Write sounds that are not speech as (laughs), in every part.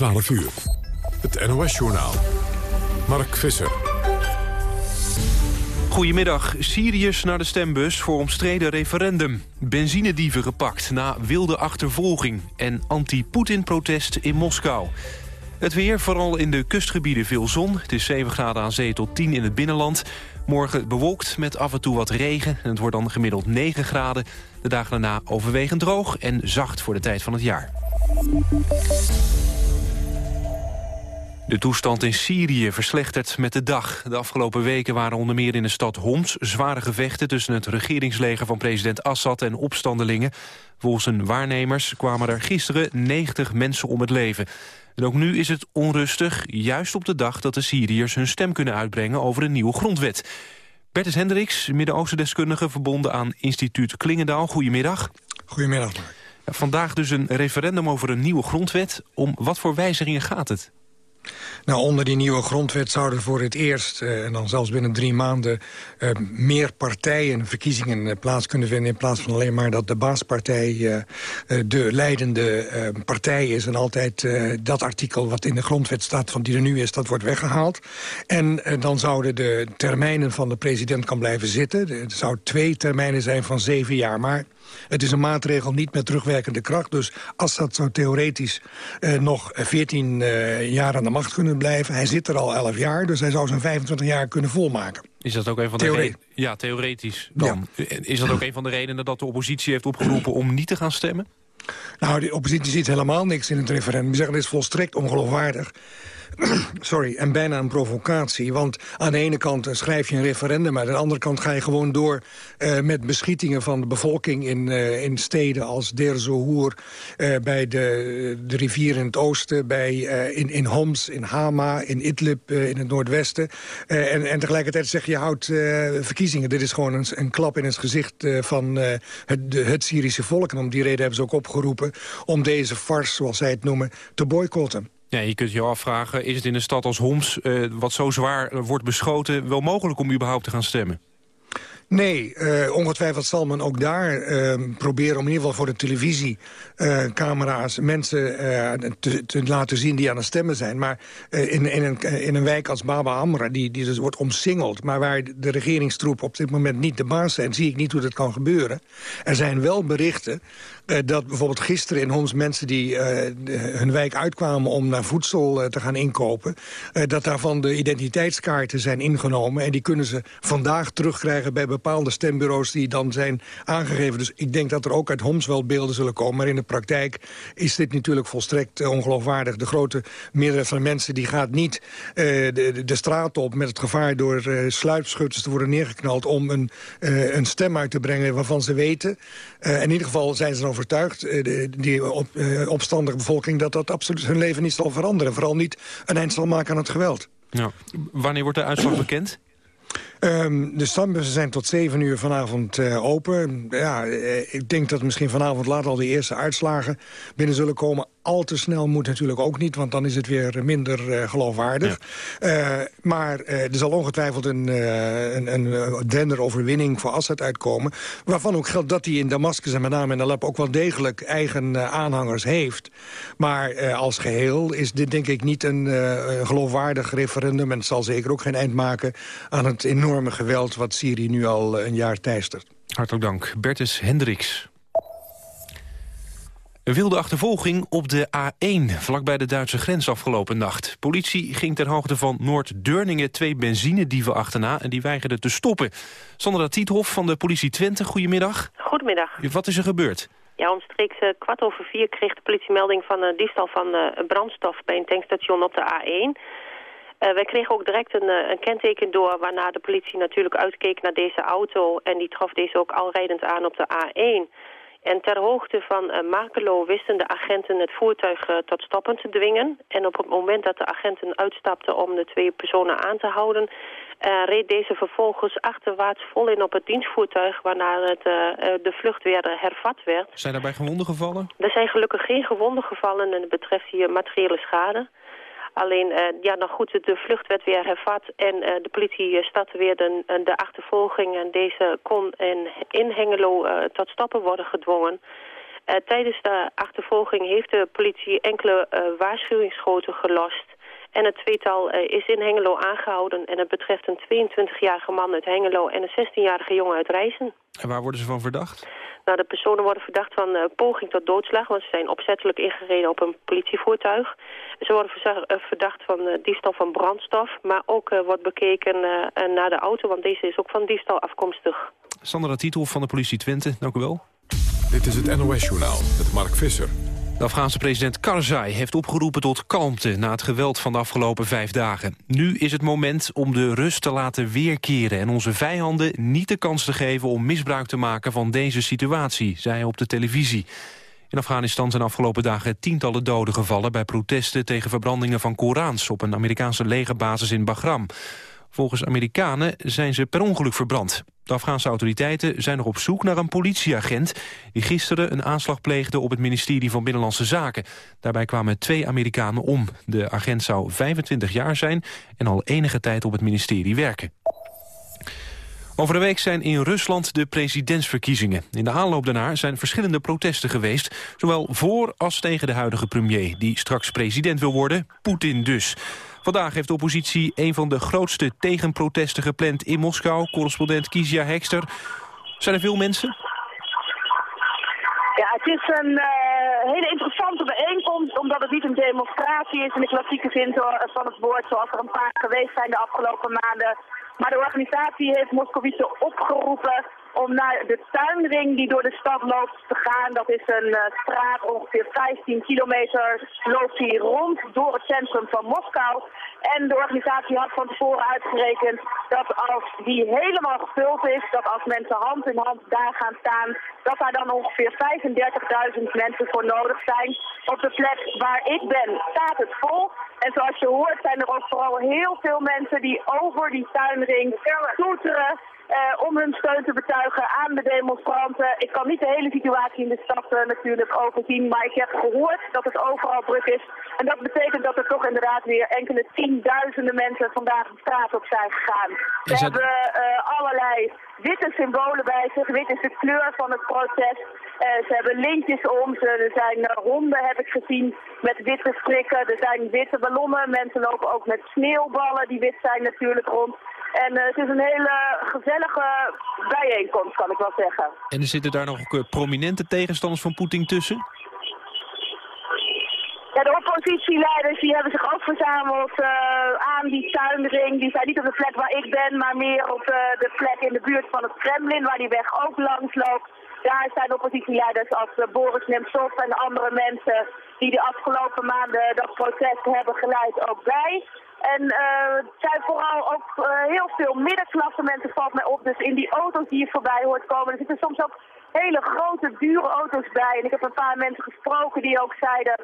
12 uur. Het NOS-journaal. Mark Visser. Goedemiddag. Syriërs naar de stembus voor omstreden referendum. Benzinedieven gepakt na wilde achtervolging. En anti-Poetin-protest in Moskou. Het weer, vooral in de kustgebieden veel zon. Het is 7 graden aan zee tot 10 in het binnenland. Morgen bewolkt met af en toe wat regen. En het wordt dan gemiddeld 9 graden. De dagen daarna overwegend droog en zacht voor de tijd van het jaar. De toestand in Syrië verslechtert met de dag. De afgelopen weken waren onder meer in de stad Homs zware gevechten... tussen het regeringsleger van president Assad en opstandelingen. Volgens waarnemers kwamen er gisteren 90 mensen om het leven. En ook nu is het onrustig, juist op de dag dat de Syriërs hun stem kunnen uitbrengen over een nieuwe grondwet. Bertus Hendricks, Midden-Oosten-deskundige verbonden aan instituut Klingendaal. Goedemiddag. Goedemiddag, Mark. Vandaag dus een referendum over een nieuwe grondwet. Om wat voor wijzigingen gaat het? Nou, onder die nieuwe grondwet zouden voor het eerst, uh, en dan zelfs binnen drie maanden... Uh, meer partijen verkiezingen uh, plaats kunnen vinden... in plaats van alleen maar dat de baaspartij de leidende partij is... en altijd dat artikel wat in de grondwet staat van die er nu is, dat wordt weggehaald. En dan zouden de termijnen van de president kan blijven zitten. Er zou twee termijnen zijn van zeven jaar, maar... Het is een maatregel niet met terugwerkende kracht. Dus Assad zou theoretisch uh, nog 14 uh, jaar aan de macht kunnen blijven. Hij zit er al 11 jaar, dus hij zou zijn 25 jaar kunnen volmaken. Is dat ook een van de? Ja, theoretisch dan. Ja. Is dat ook een van de redenen dat de oppositie heeft opgeroepen om niet te gaan stemmen? Nou, de oppositie ziet helemaal niks in het referendum. Die zeggen, het is volstrekt ongeloofwaardig. (clears throat) sorry, en bijna een provocatie. Want aan de ene kant schrijf je een referendum... maar aan de andere kant ga je gewoon door uh, met beschietingen van de bevolking... in, uh, in steden als Deir Zohour, uh, bij de, de rivier in het oosten... Bij, in, in Homs, in Hama, in Idlib, in het noordwesten. en, en tegelijkertijd zeg je, houdt verkiezingen. Dit is gewoon een, een klap in het gezicht van het, het Syrische volk. En om die reden hebben ze ook opgeroepen... om deze farce, zoals zij het noemen, te boycotten. Ja, je kunt je afvragen, is het in een stad als Homs... Uh, wat zo zwaar wordt beschoten, wel mogelijk om überhaupt te gaan stemmen? Nee, uh, ongetwijfeld zal men ook daar uh, proberen... om in ieder geval voor de televisiecamera's mensen te, te, laten zien die aan het stemmen zijn. Maar in, in, een, in een wijk als Baba Amra, die, die dus wordt omsingeld... maar waar de regeringstroepen op dit moment niet de baas zijn... zie ik niet hoe dat kan gebeuren. Er zijn wel berichten dat bijvoorbeeld gisteren in Homs mensen die uh, hun wijk uitkwamen om naar voedsel uh, te gaan inkopen, dat daarvan de identiteitskaarten zijn ingenomen en die kunnen ze vandaag terugkrijgen bij bepaalde stembureaus die dan zijn aangegeven. Dus ik denk dat er ook uit Homs wel beelden zullen komen, maar in de praktijk is dit natuurlijk volstrekt ongeloofwaardig. De grote meerderheid van de mensen die gaat niet de, de, straat op met het gevaar door sluipschutters te worden neergeknald om een, een stem uit te brengen waarvan ze weten. In ieder geval zijn ze overtuigd, eh, die op, eh, opstandige bevolking... dat dat absoluut hun leven niet zal veranderen. Vooral niet een eind zal maken aan het geweld. Ja. Wanneer wordt de uitslag bekend? Um, de stambussen zijn tot 7 uur vanavond uh, open. Ja, ik denk dat misschien vanavond laat al de eerste uitslagen binnen zullen komen al te snel moet natuurlijk ook niet, want dan is het weer minder uh, geloofwaardig. Ja. Uh, maar er zal ongetwijfeld een, een, een denderoverwinning voor Assad uitkomen. Waarvan ook geldt dat hij in Damascus en met name in Aleppo ook wel degelijk eigen aanhangers heeft. Maar als geheel is dit denk ik niet een geloofwaardig referendum. En het zal zeker ook geen eind maken aan het enorme geweld wat Syrië nu al een jaar teistert. Hartelijk dank. Bertus Hendricks. Een wilde achtervolging op de A1, vlakbij de Duitse grens afgelopen nacht. Politie ging ter hoogte van Noord-Deurningen twee benzinedieven achterna... en die weigerden te stoppen. Sandra Tiethoff van de politie Twente, goedemiddag. Goedemiddag. Wat is er gebeurd? Ja, omstreeks uh, kwart over vier kreeg de politie melding van uh, diefstal van uh, brandstof... bij een tankstation op de A1... Uh, wij kregen ook direct een, een, kenteken door waarna de politie natuurlijk uitkeek naar deze auto. En die trof deze ook al rijdend aan op de A1. En ter hoogte van uh, Makelo wisten de agenten het voertuig uh, tot stoppen te dwingen. En op het moment dat de agenten uitstapten om de twee personen aan te houden... Reed deze vervolgens achterwaarts vol in op het dienstvoertuig... waarna het, de vlucht weer hervat werd. Zijn daarbij gewonden gevallen? Er zijn gelukkig geen gewonden gevallen en het betreft hier materiële schade. Alleen, uh, ja, nou goed, de vlucht werd weer hervat en uh, de politie startte weer de, de achtervolging. En deze kon in, in Hengelo tot stappen worden gedwongen. tijdens de achtervolging heeft de politie enkele waarschuwingsschoten gelost. En het tweetal is in Hengelo aangehouden. En het betreft een 22-jarige man uit Hengelo en een 16-jarige jongen uit Rijssen. En waar worden ze van verdacht? Nou, de personen worden verdacht van uh, poging tot doodslag... want ze zijn opzettelijk ingereden op een politievoertuig. Ze worden eh, verdacht van uh, diefstal van brandstof... maar ook wordt bekeken naar de auto, want deze is ook van diefstal afkomstig. Sandra Titel van de politie Twente, dank u wel. Dit is het NOS-journaal met Mark Visser. De Afghaanse president Karzai heeft opgeroepen tot kalmte... na het geweld van de afgelopen vijf dagen. Nu is het moment om de rust te laten weerkeren... en onze vijanden niet de kans te geven om misbruik te maken van deze situatie... zei hij op de televisie. In Afghanistan zijn afgelopen dagen tientallen doden gevallen... bij protesten tegen verbrandingen van Korans... op een Amerikaanse legerbasis in Bagram. Volgens Amerikanen zijn ze per ongeluk verbrand. De Afghaanse autoriteiten zijn nog op zoek naar een politieagent... die gisteren een aanslag pleegde op het ministerie van Binnenlandse Zaken. Daarbij kwamen twee Amerikanen om. De agent zou 25 jaar zijn en al enige tijd op het ministerie werken. Over de week zijn in Rusland de presidentsverkiezingen. In de aanloop daarnaar zijn verschillende protesten geweest... zowel voor als tegen de huidige premier... die straks president wil worden, Poetin dus. Vandaag heeft de oppositie een van de grootste tegenprotesten gepland in Moskou. Correspondent Kizia Hekster. Zijn er veel mensen? Ja, het is een uh, hele interessante bijeenkomst, omdat het niet een demonstratie is in de klassieke zin van het woord, zoals er een paar geweest zijn de afgelopen maanden. Maar de organisatie heeft Moscovici opgeroepen om naar de tuinring die door de stad loopt te gaan. Dat is een uh, straat, ongeveer 15 kilometer loopt hij rond door het centrum van Moskou. En de organisatie had van tevoren uitgerekend dat als die helemaal gevuld is, dat als mensen hand in hand daar gaan staan, dat daar dan ongeveer 35.000 mensen voor nodig zijn. Op de plek waar ik ben staat het vol. En zoals je hoort zijn er ook vooral heel veel mensen die over die tuinring toeteren om hun steun te betuigen aan de demonstranten. Ik kan niet de hele situatie in de stad uh, natuurlijk overzien, maar ik heb gehoord dat het overal druk is. En dat betekent dat er toch inderdaad weer enkele tienduizenden mensen vandaag de straat op zijn gegaan. Ze hebben uh, allerlei witte symbolen bij zich. Wit is de kleur van het protest. Ze hebben lintjes om ze. Er zijn honden, heb ik gezien, met witte strikken. Er zijn witte ballonnen. Mensen lopen ook met sneeuwballen die wit zijn natuurlijk rond. En uh, het is een hele gezellige bijeenkomst, kan ik wel zeggen. En er zitten daar nog prominente tegenstanders van Poetin tussen? Ja, de oppositieleiders die hebben zich ook verzameld uh, aan die tuinring. Die zijn niet op de plek waar ik ben, maar meer op de plek in de buurt van het Kremlin, waar die weg ook langs loopt. Daar zijn oppositieleiders als Boris Nemtsov en andere mensen die de afgelopen maanden dat protest hebben geleid ook bij. En uh, zijn vooral ook uh, heel veel middenklasse mensen, valt mij op. Dus in die auto's die je voorbij hoort komen, er zitten soms ook hele grote, dure auto's bij. En ik heb een paar mensen gesproken die ook zeiden...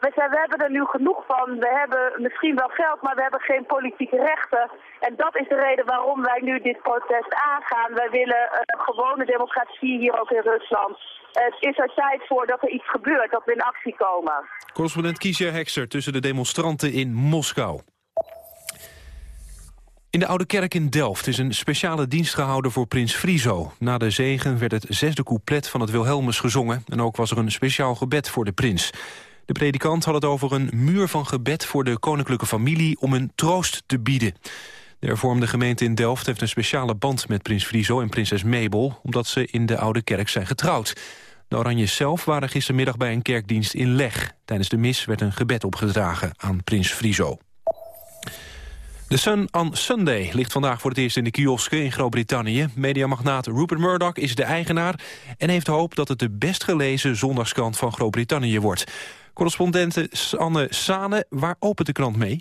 We, zijn, we hebben er nu genoeg van. We hebben misschien wel geld, maar we hebben geen politieke rechten. En dat is de reden waarom wij nu dit protest aangaan. Wij willen uh, gewone democratie hier ook in Rusland. Het is er tijd voor dat er iets gebeurt, dat we in actie komen. Correspondent Kiesja Hekster tussen de demonstranten in Moskou. In de Oude Kerk in Delft is een speciale dienst gehouden voor prins Friso. Na de zegen werd het zesde couplet van het Wilhelmus gezongen... en ook was er een speciaal gebed voor de prins. De predikant had het over een muur van gebed voor de koninklijke familie... om een troost te bieden. De hervormde gemeente in Delft heeft een speciale band met prins Friso en prinses Mabel... omdat ze in de Oude Kerk zijn getrouwd. De Oranjes zelf waren gistermiddag bij een kerkdienst in Leg. Tijdens de mis werd een gebed opgedragen aan prins Friso. De Sun on Sunday ligt vandaag voor het eerst in de kiosken in Groot-Brittannië. Mediamagnaat Rupert Murdoch is de eigenaar... en heeft hoop dat het de best gelezen zondagskrant van Groot-Brittannië wordt. Correspondente Anne Sane, waar opent de krant mee?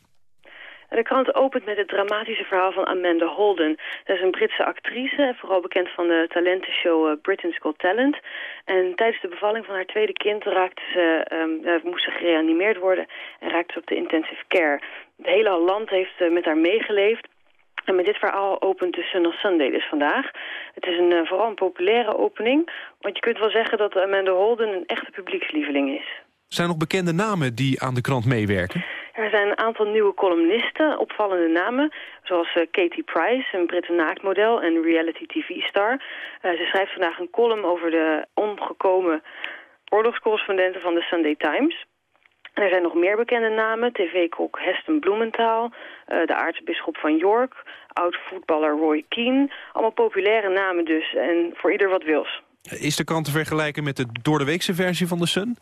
De krant opent met het dramatische verhaal van Amanda Holden. Dat is een Britse actrice, vooral bekend van de talentenshow uh, Britain's Got Talent. En tijdens de bevalling van haar tweede kind raakte ze, um, moest ze gereanimeerd worden en raakte ze op de intensive care. Het hele land heeft uh, met haar meegeleefd. En met dit verhaal opent de Sun Sunday dus vandaag. Het is een, uh, vooral een populaire opening. Want je kunt wel zeggen dat Amanda Holden een echte publiekslieveling is. Zijn er nog bekende namen die aan de krant meewerken? Er zijn een aantal nieuwe columnisten, opvallende namen... zoals uh, Katie Price, een Britse naaktmodel en reality tv-star. Uh, ze schrijft vandaag een column over de omgekomen oorlogscorrespondenten van de Sunday Times. En er zijn nog meer bekende namen. TV-kok Heston Blumenthal, uh, de aartsbisschop van York, oud-voetballer Roy Keane. Allemaal populaire namen dus en voor ieder wat wils. Is de krant te vergelijken met de doordeweekse versie van de Sun?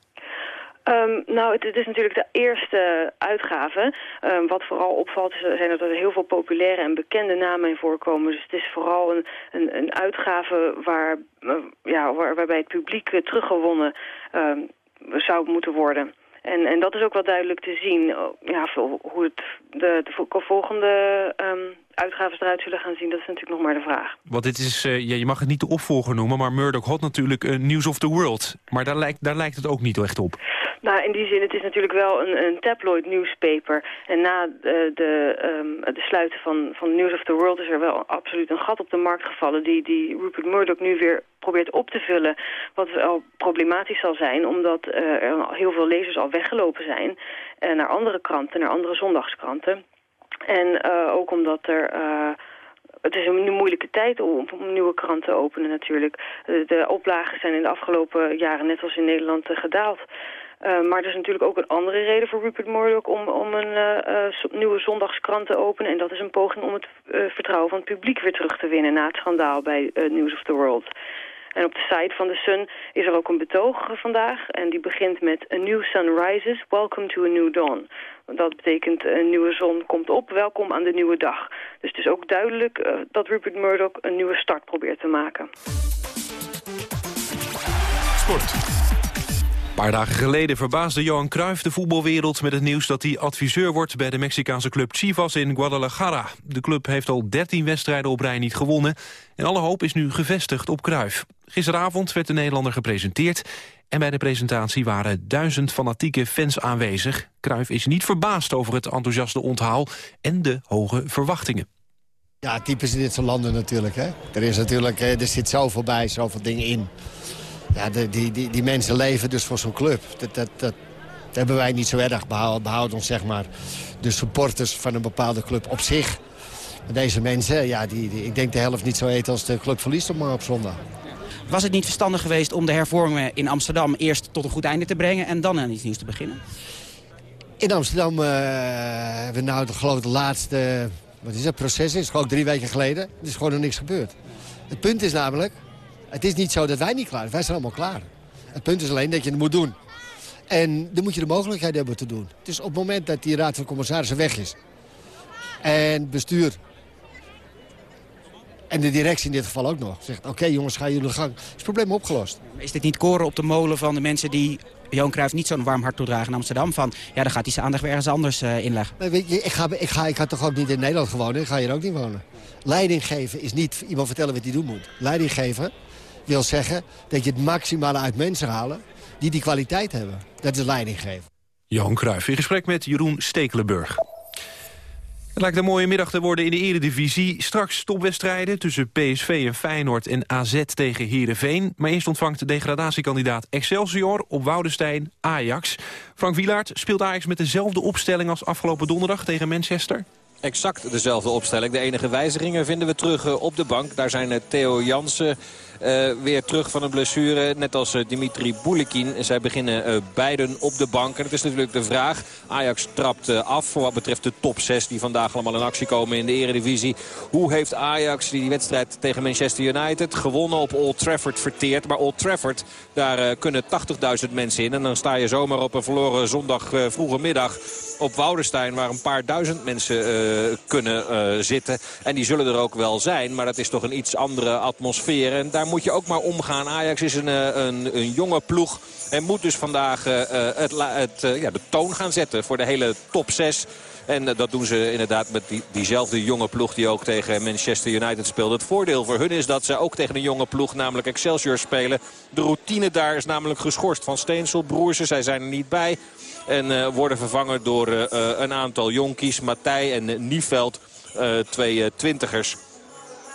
Um, nou, het, is natuurlijk de eerste uitgave. Um, wat vooral opvalt zijn dat er heel veel populaire en bekende namen in voorkomen. Dus het is vooral een, een, een uitgave waar, uh, ja, waar, waarbij het publiek uh, teruggewonnen um, zou moeten worden. En, en dat is ook wel duidelijk te zien. Ja, hoe het de, de volgende uitgaven eruit zullen gaan zien, dat is natuurlijk nog maar de vraag. Want dit is, uh, ja, je mag het niet de opvolger noemen, maar Murdoch had natuurlijk uh, News of the World. Maar daar lijkt, daar lijkt het ook niet echt op. Nou, in die zin, het is natuurlijk wel een, een tabloid newspaper. En na de, de, um, de sluiten van, van News of the World is er wel absoluut een gat op de markt gevallen... die, die Rupert Murdoch nu weer probeert op te vullen. Wat wel problematisch zal zijn, omdat er heel veel lezers al weggelopen zijn... Naar andere kranten, naar andere zondagskranten. En uh, ook omdat er... Uh, het is een moeilijke tijd om, nieuwe krant te openen natuurlijk. De, oplagen zijn in de afgelopen jaren net als in Nederland uh, gedaald. Maar er is natuurlijk ook een andere reden voor Rupert Murdoch om, om een uh, nieuwe zondagskrant te openen. En dat is een poging om het vertrouwen van het publiek weer terug te winnen na het schandaal bij News of the World. En op de site van The Sun is er ook een betoog vandaag. En die begint met A New Sun Rises, Welcome to a New Dawn. Dat betekent een nieuwe zon komt op, welkom aan de nieuwe dag. Dus het is ook duidelijk uh, dat Rupert Murdoch een nieuwe start probeert te maken. Sport. Een paar dagen geleden verbaasde Johan Cruijff de voetbalwereld met het nieuws dat hij adviseur wordt bij de Mexicaanse club Chivas in Guadalajara. De club heeft al 13 wedstrijden op rij niet gewonnen en alle hoop is nu gevestigd op Cruijff. Gisteravond werd de Nederlander gepresenteerd en bij de presentatie waren duizend fanatieke fans aanwezig. Cruijff is niet verbaasd over het enthousiaste onthaal en de hoge verwachtingen. Ja, typisch in dit soort landen natuurlijk. Hè? Er, is natuurlijk, er zit zoveel bij, zoveel dingen in ja, de, die, die, die mensen leven dus voor zo'n club. Dat, dat, dat, hebben wij niet zo erg. Behoud, behouden ons zeg maar de supporters van een bepaalde club op zich. Maar deze mensen, ja, die, die, ik denk de helft niet zo eten als de club verliest op, op zondag. Was het niet verstandig geweest om de hervormingen in Amsterdam eerst tot een goed einde te brengen en dan aan iets nieuws te beginnen? In Amsterdam uh, hebben we nou de, geloof de laatste, wat is het, proces is gewoon drie weken geleden. Er is gewoon nog niks gebeurd. Het punt is namelijk, het is niet zo dat wij niet klaar zijn. Wij zijn allemaal klaar. Het punt is alleen dat je het moet doen. En dan moet je de mogelijkheid hebben te doen. Dus op het moment dat die raad van commissarissen weg is... en bestuur en de directie in dit geval ook nog zegt... oké jongens, ga jullie gang. Is het probleem opgelost. Is dit niet koren op de molen van de mensen die Johan Cruijff niet zo'n warm hart toedragen in Amsterdam? Van, ja, dan gaat hij zijn aandacht weer ergens anders uh, inleggen. Maar weet je, ik ga, ik, ga, ik ga toch ook niet in Nederland gewonnen? Ik ga hier ook niet wonen. Leiding geven is niet iemand vertellen wat hij doen moet. Leiding geven wil zeggen dat je het maximale uit mensen halen die die kwaliteit hebben. Dat is leiding geven. Johan Cruijff in gesprek met Jeroen Stekelenburg. Het lijkt een mooie middag te worden in de eredivisie. Straks topwedstrijden tussen PSV en Feyenoord en AZ tegen Heerenveen. Maar eerst ontvangt de degradatiekandidaat Excelsior op Woudestein Ajax. Frank Wielaert speelt Ajax met dezelfde opstelling als afgelopen donderdag tegen Manchester? Exact dezelfde opstelling. De enige wijzigingen vinden we terug eh, op de bank. Daar zijn eh, Theo Jansen weer terug van een blessure. Net als uh, Dimitri Boulikin. Zij beginnen uh, beiden op de bank. En het is natuurlijk de vraag. Ajax trapt af voor wat betreft de top 6 die vandaag allemaal in actie komen in de eredivisie. Hoe heeft Ajax die wedstrijd tegen Manchester United gewonnen op Old Trafford verteerd. Maar Old Trafford, daar kunnen 80.000 mensen in. En dan sta je zomaar op een verloren zondag vroege middag op Woudenstein... waar een paar duizend mensen kunnen zitten. En die zullen er ook wel zijn, maar dat is toch een iets andere atmosfeer. En daar moet je ook maar omgaan. Ajax is een, uh, een, een jonge ploeg en moet dus vandaag het, het, ja, de toon gaan zetten voor de hele top 6... En dat doen ze inderdaad met die, diezelfde jonge ploeg die ook tegen Manchester United speelde. Het voordeel voor hun is dat ze ook tegen een jonge ploeg, namelijk Excelsior, spelen. De routine daar is namelijk geschorst van Steensel, Broersen. Zij zijn er niet bij. En uh, worden vervangen door uh, een aantal jonkies. Matthij en Nieveld, twee twintigers.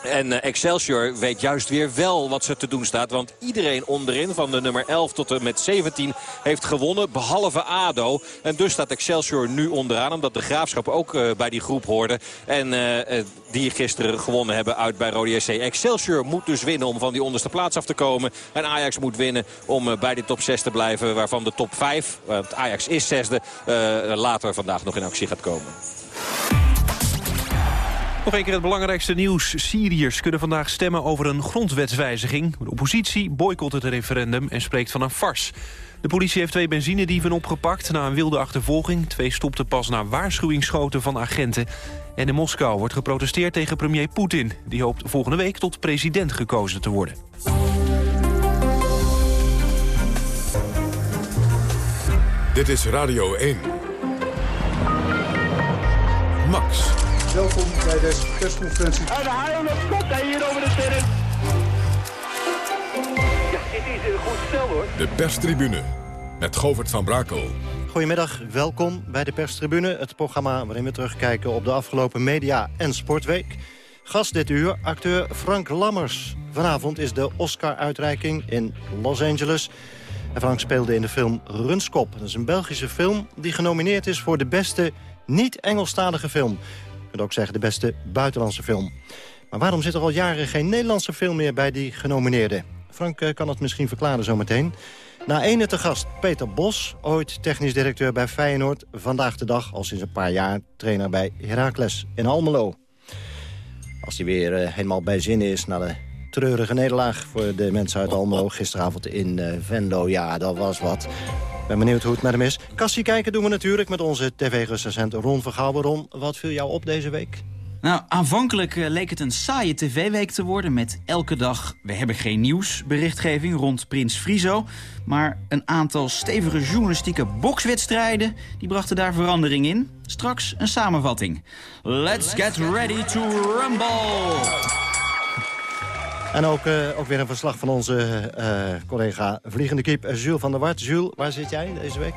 En eh, Excelsior weet juist weer wel wat ze te doen staat. Want iedereen onderin van de nummer 11 tot en met 17 heeft gewonnen. Behalve ADO. En dus staat Excelsior nu onderaan. Omdat de Graafschap ook uh, bij die groep hoorde. En uh, die gisteren gewonnen hebben uit bij Rode SC. Excelsior moet dus winnen om van die onderste plaats af te komen. En Ajax moet winnen om bij de top 6 te blijven. Waarvan de top 5, want Ajax is zesde, later vandaag nog in actie gaat komen. Nog een keer het belangrijkste nieuws. Syriërs kunnen vandaag stemmen over een grondwetswijziging. De oppositie boycott het referendum en spreekt van een fars. De politie heeft twee benzinedieven opgepakt na een wilde achtervolging. Twee stopten pas na waarschuwingsschoten van agenten. En in Moskou wordt geprotesteerd tegen premier Poetin. Die hoopt volgende week tot president gekozen te worden. Dit is Radio 1. Max. Welkom bij deze persconferentie. En de haal komt hij hier over de terrein. Ja, dit is een goed stel hoor. De perstribune met Govert van Brakel. Goedemiddag, welkom bij de perstribune. Het programma waarin we terugkijken op de afgelopen media- en sportweek. Gast dit uur, acteur Frank Lammers. Vanavond is de Oscar-uitreiking in Los Angeles. En Frank speelde in de film Runskop. Dat is een Belgische film die genomineerd is voor de beste niet-Engelstalige film. Kunt ook zeggen de beste buitenlandse film. Maar waarom zit er al jaren geen Nederlandse film meer bij die genomineerden? Frank eh, kan het misschien verklaren zometeen. Na ene te gast Peter Bos, ooit technisch directeur bij Feyenoord... vandaag de dag, al sinds een paar jaar, trainer bij Heracles in Almelo. Als hij weer uh, helemaal bij zin is na de treurige nederlaag... voor de mensen uit Almelo gisteravond in uh, Venlo. Ja, dat was wat. Ben benieuwd hoe het met hem is. Kassie kijken doen we natuurlijk met onze tv-recensent Ron Vergouwen. Ron, wat viel jou op deze week? Nou, aanvankelijk uh, leek het een saaie tv-week te worden... met elke dag We hebben geen nieuws berichtgeving rond Prins Frizo. Maar een aantal stevige journalistieke bokswedstrijden... die brachten daar verandering in. Straks een samenvatting. Let's get ready to rumble! En ook, uh, ook weer een verslag van onze uh, collega Vliegende Kiep, Jules van der Wart. Jules, waar zit jij deze week?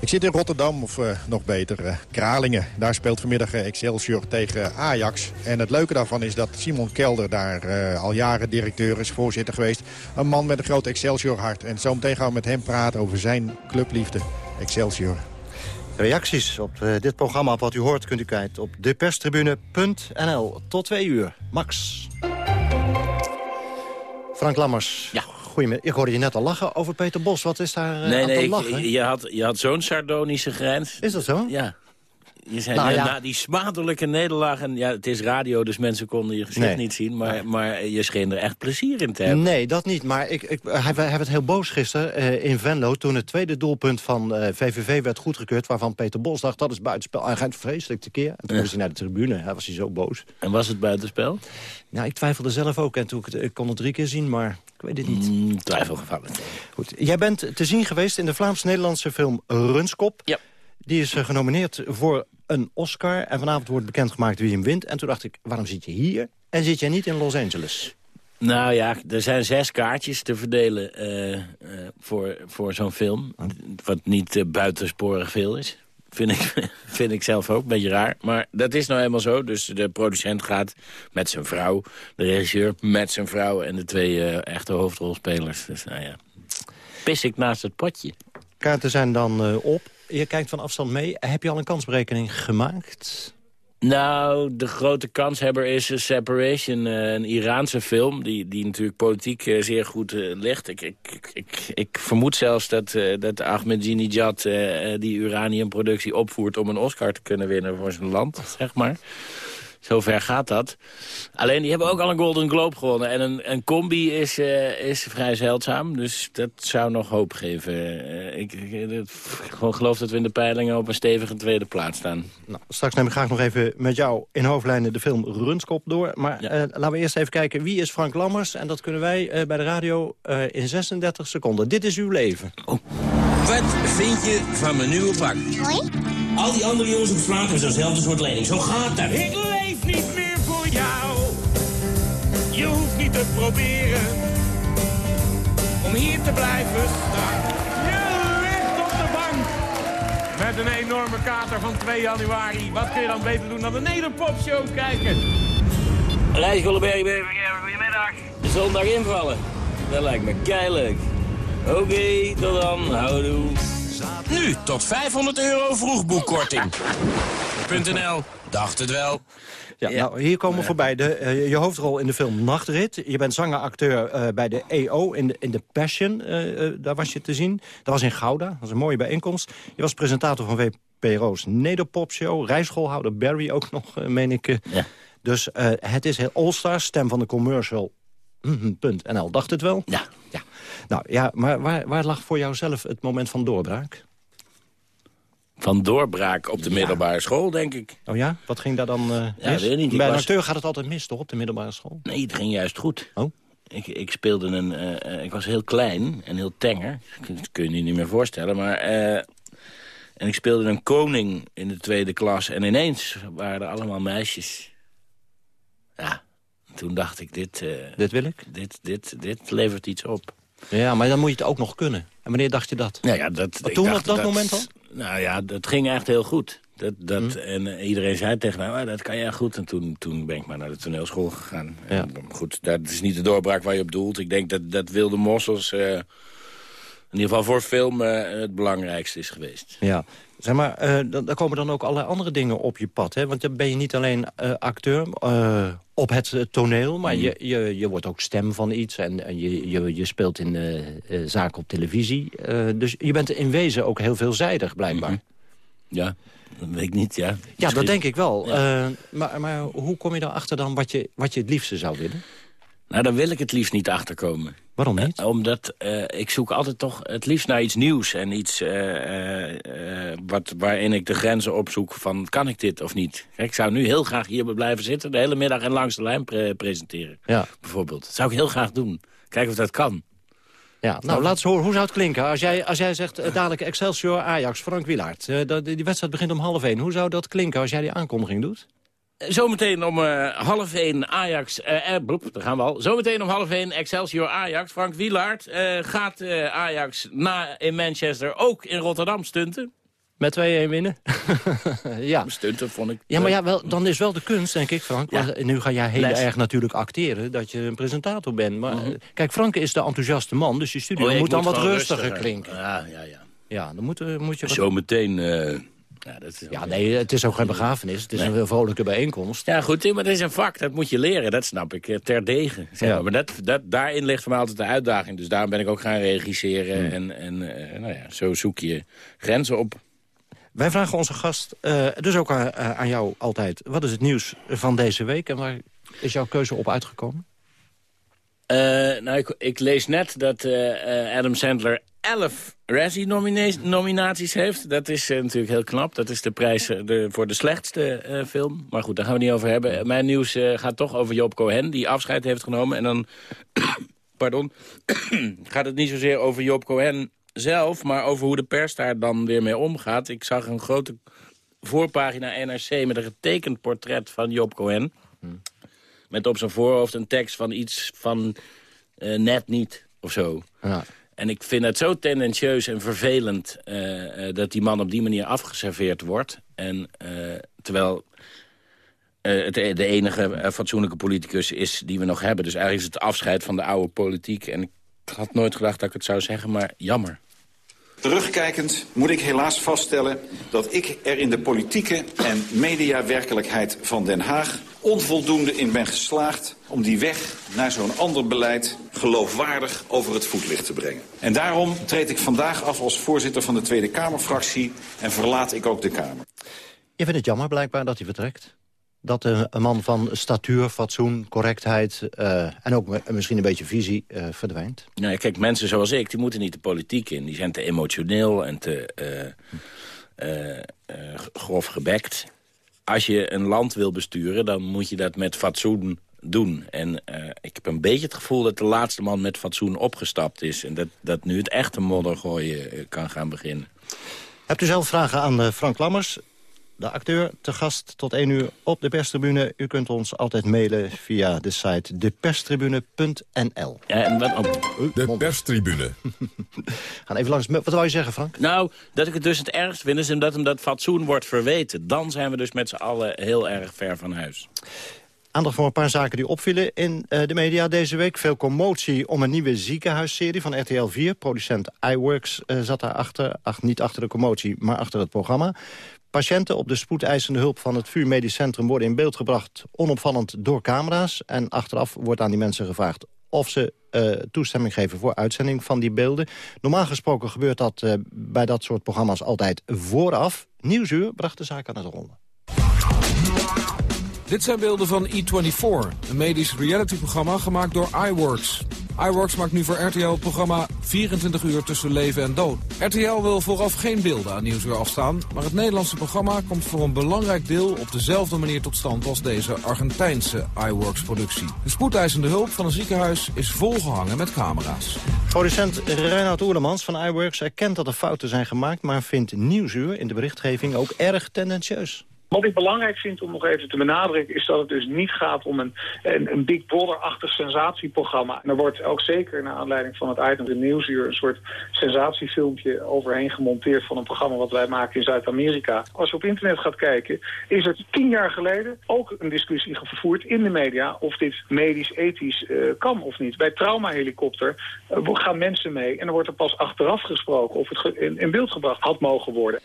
Ik zit in Rotterdam, of uh, nog beter, Kralingen. Daar speelt vanmiddag Excelsior tegen Ajax. En het leuke daarvan is dat Simon Kelder daar al jaren directeur is, voorzitter geweest. Een man met een groot Excelsior-hart. En zometeen gaan we met hem praten over zijn clubliefde, Excelsior. Reacties op dit programma, wat u hoort, kunt u kwijt op deperstribune.nl. Tot twee uur. Max. Frank Lammers. Ja. Goedemiddag. Ik hoorde je net al lachen over Peter Bos. Wat is daar uh, nee, aan nee, te lachen? Ik, je had, je had zo'n sardonische grens. Is dat zo? Ja. Je zei, Nou ja, ja. na die smadelijke nederlaag... en ja, het is radio, dus mensen konden je gezicht Nee. niet zien... Maar, maar je scheen er echt plezier in te hebben. Nee, dat niet. Maar ik, ik, hij, hij werd heel boos gisteren eh, in Venlo... toen het tweede doelpunt van eh, VVV werd goedgekeurd... waarvan Peter Bos dacht, dat is buitenspel. Hij gaat vreselijk tekeer. En toen Ja. moest hij naar de tribune. Hij was hij zo boos. En was het buitenspel? Nou, ik twijfelde zelf ook. En toen ik, het- ik kon het drie keer zien, maar ik weet het niet. Mm, twijfelgevallen. Goed. Jij bent te zien geweest in de Vlaams-Nederlandse film Runskop. Ja. Die is eh, genomineerd voor een Oscar. En vanavond wordt bekendgemaakt wie hem wint. En toen dacht ik, waarom zit je hier? En zit jij niet in Los Angeles? Nou ja, er zijn zes kaartjes te verdelen eh, eh, voor, voor zo'n film. Wat niet buitensporig veel is. Vind ik, (laughs) vind ik zelf ook, een beetje raar. Maar dat is nou helemaal zo. Dus de producent gaat met zijn vrouw, de regisseur met zijn vrouw... en de twee echte hoofdrolspelers. Dus nou ja, pis ik naast het potje. Kaarten zijn dan op. Je kijkt van afstand mee. Heb je al een kansberekening gemaakt? Nou, de grote kanshebber is Separation, eh, een Iraanse film... die, die natuurlijk politiek eh, zeer goed eh, ligt. Ik, ik, ik, ik, vermoed zelfs dat, dat Ahmadinejad die uraniumproductie opvoert... om een Oscar te kunnen winnen voor zijn land, zeg maar. Zover gaat dat. Alleen die hebben ook al een Golden Globe gewonnen. En een, een combi is, eh, is vrij zeldzaam. Dus dat zou nog hoop geven. Eh, ik, ik, ik gewoon geloof dat we in de peilingen op een stevige tweede plaats staan. Nou, straks neem ik graag nog even met jou in hoofdlijnen de film Runskop door. Maar eh, laten we eerst even kijken wie is Frank Lammers. En dat kunnen wij eh, bij de radio eh, in 36 seconden. Dit is uw leven. Wat vind je van mijn nieuwe pak? Mooi. Al die andere jongens op straat hebben zo'nzelfde soort lening. Zo gaat dat. Niet meer voor jou. Je hoeft niet te proberen om hier te blijven staan. Je ligt op de bank met een enorme kater van 2 januari. Wat kun je dan beter doen dan de Nederpopshow kijken? Rijscholenberg, goedemiddag. De zondag invallen. Dat lijkt me keileuk. Oké, tot dan. Houdoe. Nu tot 500 euro vroegboekkorting. (laughs) .nl, dacht het wel. Ja, Nou, hier komen we voorbij. De, eh, je hoofdrol in de film Nachtrit. Je bent zanger-acteur eh, bij de EO in de, in de Passion. eh, daar was je te zien. Dat was in Gouda. Dat was een mooie bijeenkomst. Je was presentator van WPRO's Nederpopshow. Rijschoolhouder Barry ook nog, meen ik. Dus het is heel All-Star, stem van de commercial. Mhm, punt NL, dacht het wel? Ja. ja. Nou ja, maar waar, waar lag voor jou zelf het moment van doorbraak? Van doorbraak op de middelbare school, denk ik. Oh ja? Wat ging daar dan Ja, mis? weet niet. Bij een was- acteur gaat het altijd mis, toch, op de middelbare school? Nee, het ging juist goed. Oh? Ik, ik speelde een... eh, eh, ik was heel klein en heel tenger. Dat kun je je niet meer voorstellen, maar... en ik speelde een koning in de tweede klas. En ineens waren er allemaal meisjes. Ja, toen dacht ik, dit... Dit wil ik? Dit, dit, dit levert iets op. Ja, maar dan moet je het ook nog kunnen. En wanneer dacht je dat? Nou ja, dat, toen, dacht op dat moment al? Nou ja, dat ging echt heel goed. Dat, dat, Hm. En eh, iedereen zei tegen mij, "Ah, dat kan jij goed. En toen, toen ben ik maar naar de toneelschool gegaan. En, goed, dat is niet de doorbraak waar je op doelt. Ik denk dat, dat Wilde Mossels eh, in ieder geval voor film eh, het belangrijkste is geweest. Ja. Zeg maar, eh, dan, komen dan ook allerlei andere dingen op je pad. Hè? Want dan ben je niet alleen eh, acteur op het toneel... maar Mhm. je, je, je wordt ook stem van iets. En, en je, je, je speelt in zaken op televisie. Dus je bent in wezen ook heel veelzijdig, blijkbaar. Mhm. Ja, dat weet ik niet, ja. Ja, dat denk ik wel. Ja. Maar, maar hoe kom je erachter dan wat je, wat je het liefste zou willen? Nou, daar wil ik het liefst niet achterkomen. Waarom niet? Eh, omdat eh, ik zoek altijd toch het liefst naar iets nieuws. En iets eh, wat, waarin ik de grenzen opzoek van kan ik dit of niet. Kijk, ik zou nu heel graag hier blijven zitten. De hele middag en langs de lijn pre- presenteren. Ja. Bijvoorbeeld. Dat zou ik heel graag doen. Kijken of dat kan. Ja, nou, laat eens horen. Hoe zou het klinken als jij, als jij zegt dadelijk Excelsior Ajax, Frank Wielaert. Die wedstrijd begint om half één. Hoe zou dat klinken als jij die aankondiging doet? Zometeen om eh, half één Ajax... eh eh, bloep, daar gaan we al. Zometeen om half één Excelsior Ajax. Frank Wielaert eh, gaat Ajax na in Manchester ook in Rotterdam stunten. Met 2-1 winnen? (laughs) ja. Stunten vond ik... Ja, maar ja, wel, dan is wel de kunst, denk ik, Frank. Ja. Nu ga jij heel Les. erg natuurlijk acteren dat je een presentator bent. Maar eh, kijk, Frank is de enthousiaste man, dus je studio Mhm. Oh, moet dan wat rustiger, rustiger. klinken. Ja, ja, ja. Ja, dan moet, moet je... Wat... Zometeen... ja, dat is Ja, nee, het is ook geen begrafenis. Het is Nee. een heel vrolijke bijeenkomst. Ja, goed, maar dat is een vak. Dat moet je leren. Dat snap ik. eh, Terdege. Zeg Ja. maar. maar dat, dat, daarin ligt voor mij altijd de uitdaging. Dus daarom ben ik ook gaan regisseren. Hmm. En, en eh, nou ja, zo zoek je grenzen op. Wij vragen onze gast, eh, dus ook aan, aan jou altijd... wat is het nieuws van deze week en waar is jouw keuze op uitgekomen? Nou, ik, ik lees net dat Adam Sandler 11 Razzie-nominaties heeft. Dat is eh, natuurlijk heel knap. Dat is de prijs eh, de, voor de slechtste eh, film. Maar goed, daar gaan we niet over hebben. Mijn nieuws gaat toch over Job Cohen, die afscheid heeft genomen. En dan, (coughs) pardon, (coughs) gaat het niet zozeer over Job Cohen zelf... maar over hoe de pers daar dan weer mee omgaat. Ik zag een grote voorpagina NRC met een getekend portret van Job Cohen... Met op zijn voorhoofd een tekst van iets van net niet of zo. Ja. En ik vind het zo tendentieus en vervelend eh, eh, dat die man op die manier afgeserveerd wordt. En eh, terwijl het e- de enige fatsoenlijke politicus is die we nog hebben. Dus eigenlijk is het afscheid van de oude politiek. En ik had nooit gedacht dat ik het zou zeggen, maar jammer. Terugkijkend moet ik helaas vaststellen dat ik er in de politieke en mediawerkelijkheid van Den Haag onvoldoende in ben geslaagd om die weg naar zo'n ander beleid geloofwaardig over het voetlicht te brengen. En daarom treed ik vandaag af als voorzitter van de Tweede Kamerfractie en verlaat ik ook de Kamer. Je vindt het jammer blijkbaar dat hij vertrekt? Dat een man van statuur, fatsoen, correctheid... eh, en ook mi- misschien een beetje visie eh, verdwijnt? Nou, ja, kijk, mensen zoals ik, die moeten niet de politiek in. Die zijn te emotioneel en te eh, grof gebekt. Als je een land wil besturen, dan moet je dat met fatsoen doen. En eh, ik heb een beetje het gevoel dat de laatste man met fatsoen opgestapt is. En dat, dat nu het echte moddergooien eh, kan gaan beginnen. Hebt u zelf vragen aan eh, Frank Lammers, de acteur, te gast tot 1 uur op de perstribune. U kunt ons altijd mailen via de site deperstribune.nl. Ja, en wat, De perstribune. (laughs) Gaan even langs. Wat wou je zeggen, Frank? Nou, dat ik het dus het ergst vind is omdat hem dat fatsoen wordt verweten. Dan zijn we dus met z'n allen heel erg ver van huis. Aandacht voor een paar zaken die opvielen in de media deze week. Veel commotie om een nieuwe ziekenhuisserie van RTL 4. Producent iWorks zat daarachter. Ach, niet achter de commotie, maar achter het programma. Patiënten op de spoedeisende hulp van het VU Medisch Centrum... worden in beeld gebracht onopvallend door camera's. En achteraf wordt aan die mensen gevraagd of ze uh, toestemming geven voor uitzending van die beelden. Normaal gesproken gebeurt dat uh, bij dat soort programma's altijd vooraf. Nieuwsuur bracht de zaak aan het rollen. Dit zijn beelden van E24, een medisch realityprogramma gemaakt door iWorks. iWorks maakt nu voor RTL het programma 24 uur tussen leven en dood. RTL wil vooraf geen beelden aan Nieuwsuur afstaan... maar het Nederlandse programma komt voor een belangrijk deel... op dezelfde manier tot stand als deze Argentijnse iWorks-productie. De spoedeisende hulp van een ziekenhuis is volgehangen met camera's. Producent Reinhard Oerlemans van iWorks erkent dat er fouten zijn gemaakt... maar vindt Nieuwsuur in de berichtgeving ook erg tendentieus. Wat ik belangrijk vind om nog even te benadrukken... is dat het dus niet gaat om een, een, Big Brother-achtig sensatieprogramma. En er wordt ook zeker naar aanleiding van het item in Nieuwsuur... een soort sensatiefilmpje overheen gemonteerd van een programma... wat wij maken in Zuid-Amerika. Als je op internet gaat kijken, is er tien jaar geleden ook een discussie gevoerd in de media... of dit medisch-ethisch uh, kan of niet. Bij traumahelikopter uh, gaan mensen mee en er wordt er pas achteraf gesproken... of het in beeld gebracht had mogen worden.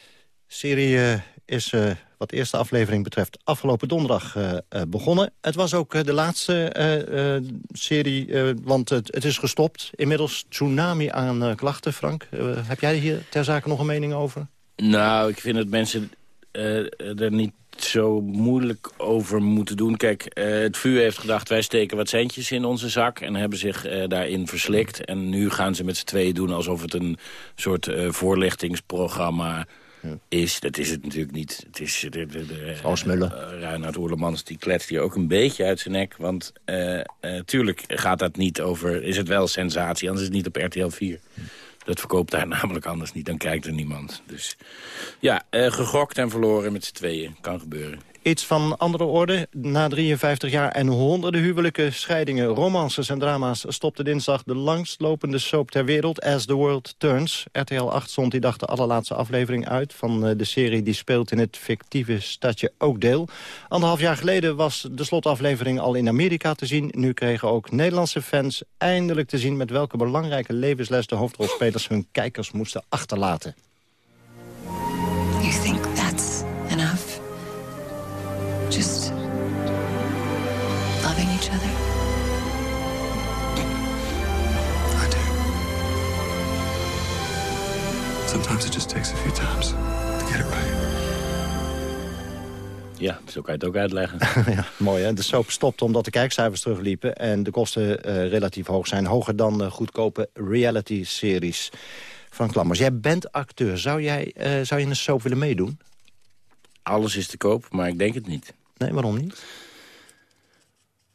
Uh, is wat de eerste aflevering betreft afgelopen donderdag uh, uh, begonnen. Het was ook de laatste serie, want het, het, is gestopt. Inmiddels tsunami aan klachten, Frank. heb jij hier ter zake nog een mening over? Nou, ik vind dat mensen er niet zo moeilijk over moeten doen. Kijk, het VU heeft gedacht, wij steken wat centjes in onze zak... en hebben zich daarin verslikt. En nu gaan ze met z'n tweeën doen alsof het een soort voorlichtingsprogramma is. Dat is het natuurlijk niet. Het is de, de, de, Smullen. Uh, Reinhard Oerlemans die kletst hier ook een beetje uit zijn nek. Want uh, uh, tuurlijk gaat dat niet over... Is het wel sensatie, anders is het niet op RTL 4. Dat verkoopt daar (laughs) namelijk anders niet, dan kijkt er niemand. Dus ja, gegokt en verloren met z'n tweeën. Kan gebeuren. Iets van andere orde. Na 53 jaar en honderden huwelijken, scheidingen, romances en drama's... stopte dinsdag de langstlopende soap ter wereld, As the World Turns. RTL 8 zond die dag de allerlaatste aflevering uit... van de serie die speelt in het fictieve stadje Oakdale. Anderhalf jaar geleden was de slotaflevering al in Amerika te zien. Nu kregen ook Nederlandse fans eindelijk te zien... met welke belangrijke levensles de hoofdrolspelers hun kijkers moesten achterlaten. Ja, zo kan je het ook uitleggen. (laughs) ja, mooi hè. De soap stopt omdat de kijkcijfers terugliepen... en de kosten uh, relatief hoog zijn. Hoger dan uh, goedkope reality-series. Frank Lammers, jij bent acteur. Zou jij uh, zou je in een soap willen meedoen? Alles is te koop, maar ik denk het niet. Nee, waarom niet?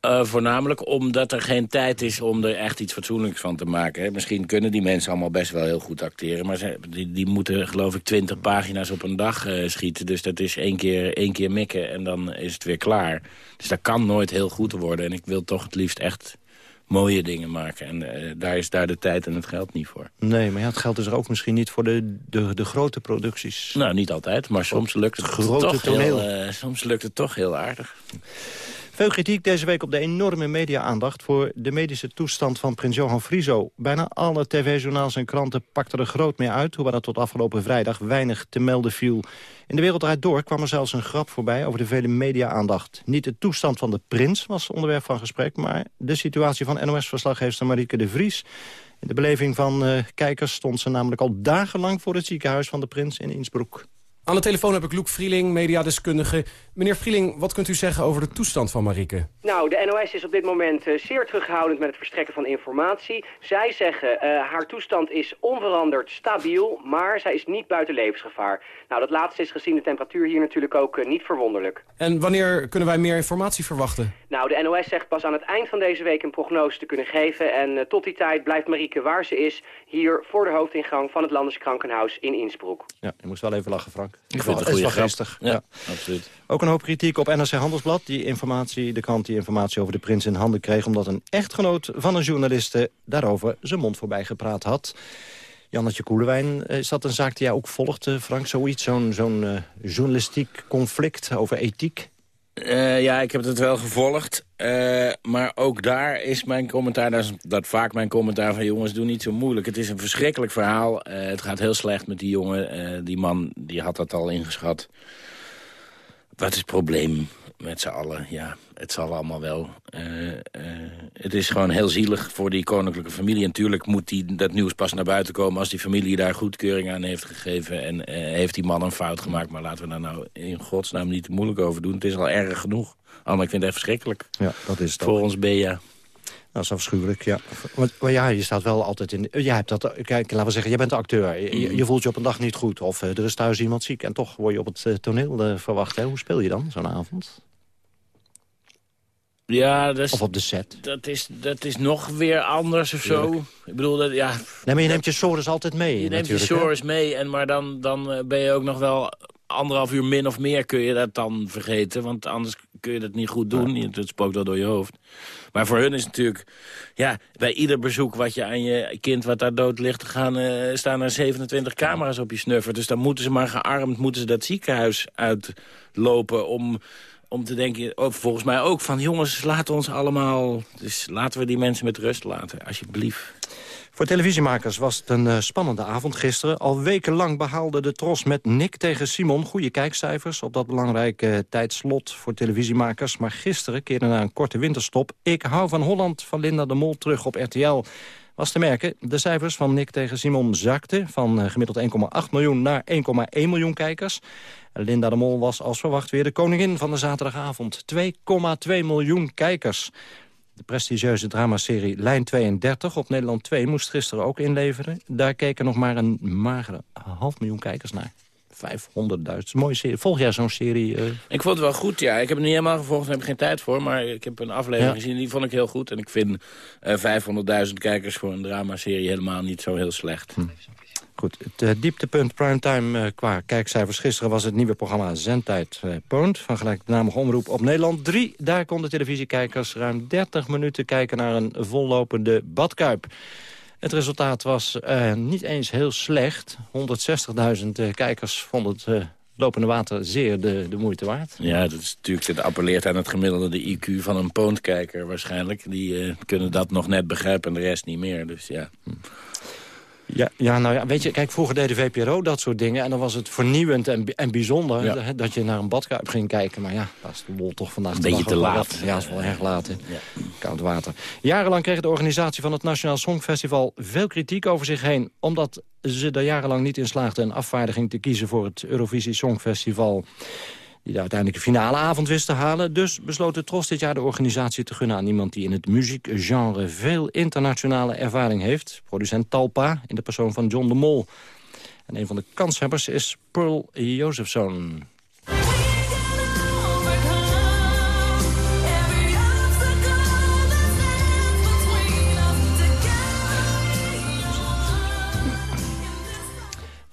Uh, voornamelijk omdat er geen tijd is om er echt iets fatsoenlijks van te maken. Hè. Misschien kunnen die mensen allemaal best wel heel goed acteren... maar ze, die, die moeten geloof ik twintig pagina's op een dag uh, schieten. Dus dat is één keer, één keer mikken en dan is het weer klaar. Dus dat kan nooit heel goed worden. En ik wil toch het liefst echt mooie dingen maken. En uh, daar is daar de tijd en het geld niet voor. Nee, maar ja, het geld is er ook misschien niet voor de, de, de grote producties. Nou, niet altijd, maar soms lukt het, grote toch toneel. Heel, uh, soms lukt het toch heel aardig. Veel kritiek deze week op de enorme media-aandacht... voor de medische toestand van prins Johan Frieso. Bijna alle tv-journaals en kranten pakten er groot mee uit... hoewel er tot afgelopen vrijdag weinig te melden viel. In de wereld door kwam er zelfs een grap voorbij... over de vele media-aandacht. Niet de toestand van de prins was onderwerp van gesprek... maar de situatie van NOS-verslaggever Marieke de Vries... In de beleving van uh, kijkers stond ze namelijk al dagenlang... voor het ziekenhuis van de prins in Innsbruck. Aan de telefoon heb ik Loek Vrieling, mediadeskundige. Meneer Vrieling, wat kunt u zeggen over de toestand van Marieke? Nou, de NOS is op dit moment uh, zeer terughoudend met het verstrekken van informatie. Zij zeggen, uh, haar toestand is onveranderd stabiel, maar zij is niet buiten levensgevaar. Nou, dat laatste is gezien de temperatuur hier natuurlijk ook uh, niet verwonderlijk. En wanneer kunnen wij meer informatie verwachten? Nou, de NOS zegt pas aan het eind van deze week een prognose te kunnen geven. En tot die tijd blijft Marieke waar ze is, hier voor de hoofdingang van het Landers Krankenhuis in Innsbruck. Ja, je moest wel even lachen, Frank. Ik vind het een goede geestig. Ja, ja, absoluut. Ook een hoop kritiek op NRC Handelsblad. Die informatie, de krant die informatie over de prins in handen kreeg... omdat een echtgenoot van een journaliste daarover zijn mond voorbij gepraat had. Jannetje Koelewijn, is dat een zaak die jij ook volgt, Frank? Zoiets, zo'n zo'n uh, journalistiek conflict over ethiek? Eh, ja, ik heb het wel gevolgd. Eh, maar ook daar is mijn commentaar, dat is dat vaak mijn commentaar van... jongens, doe niet zo moeilijk. Het is een verschrikkelijk verhaal. Eh, het gaat heel slecht met die jongen. die man die had dat al ingeschat. Wat is het probleem met z'n allen? Ja, het zal allemaal wel. het is gewoon heel zielig voor die koninklijke familie. En natuurlijk moet die, dat nieuws pas naar buiten komen... als die familie daar goedkeuring aan heeft gegeven. En heeft die man een fout gemaakt. Maar laten we daar nou in godsnaam niet te moeilijk over doen. Het is al erg genoeg. Anne, ik vind het echt verschrikkelijk. Ja, dat is het Voor ons Bea. Dat is afschuwelijk, ja. Maar ja, je staat wel altijd in... Jij hebt dat, kijk, laten we zeggen, jij bent de acteur. Je, Mhm. je voelt je op een dag niet goed. Of eh, er is thuis iemand ziek. En toch word je op het eh, toneel eh, verwacht. Hè? Hoe speel je dan, zo'n avond? Ja, dat is, Of op de set? dat, is, dat is nog weer anders of zo. Ik bedoel, dat, ja... Nee, maar je neemt je sores altijd mee, Je neemt je sores mee, en, maar dan, dan eh, ben je ook nog wel anderhalf uur min of meer kun je dat dan vergeten. Want anders kun je dat niet goed doen. Je- Het spookt wel door je hoofd. Maar voor hun is het natuurlijk... Ja, bij ieder bezoek wat je aan je kind wat daar dood ligt... Gaan, eh, staan er 27 camera's op je snuffer. Dus dan moeten ze maar gearmd moeten ze dat ziekenhuis uitlopen... om, om te denken, oh, volgens mij ook van... jongens, laat ons allemaal... Dus laten we die mensen met rust laten, alsjeblieft. Voor televisiemakers was het een eh, spannende avond gisteren. Al wekenlang behaalde de Tros met Nick tegen Simon goede kijkcijfers... op dat belangrijke eh, tijdslot voor televisiemakers. Maar gisteren keerde na een korte winterstop... Ik hou van Holland van Linda de Mol terug op RTL. Was te merken, de cijfers van Nick tegen Simon zakten... van eh, gemiddeld 1,8 miljoen naar 1,1 miljoen kijkers. Linda de Mol was als verwacht weer de koningin van de zaterdagavond. 2,2 miljoen kijkers. De prestigieuze dramaserie Lijn 32 op Nederland 2 moest gisteren ook inleveren. Daar keken nog maar een magere half miljoen kijkers naar. 500.000. Mooie serie. Volg jij zo'n serie? eh? Ik vond het wel goed, ja. Ik heb het niet helemaal gevolgd, daar heb ik geen tijd voor. Maar ik heb een aflevering Ja. gezien, die vond ik heel goed. En ik vind eh 500.000 kijkers voor een dramaserie helemaal niet zo heel slecht. Goed, het eh, dieptepunt primetime eh, qua kijkcijfers gisteren... was het nieuwe programma Zendtijd eh Poont... van gelijknamige omroep op Nederland 3. Daar konden televisiekijkers ruim 30 minuten kijken... naar een vollopende badkuip. Het resultaat was eh, niet eens heel slecht. 160.000 eh, kijkers vonden het eh, lopende water zeer de, de moeite waard. Ja, dat is natuurlijk, dat appelleert aan het gemiddelde IQ van een poontkijker waarschijnlijk. Die kunnen dat nog net begrijpen en de rest niet meer. Dus ja. Ja, ja, nou ja, weet je, kijk, vroeger deed de VPRO dat soort dingen... en dan was het vernieuwend en, en bijzonder Ja. hè, dat je naar een badkuip ging kijken. Maar ja, dat is de lol toch vandaag Een beetje te laat. wat. Ja, dat is wel erg laat, hè. Koud water. Jarenlang kreeg de organisatie van het Nationaal Songfestival... veel kritiek over zich heen, omdat ze er jarenlang niet in slaagden... een afvaardiging te kiezen voor het Eurovisie Songfestival die de uiteindelijk de finale avond wist te halen. Dus besloot de Tros dit jaar de organisatie te gunnen aan iemand... die in het muziekgenre veel internationale ervaring heeft. Producent Talpa, in de persoon van John de Mol. En een van de kanshebbers is Pearl Josephson.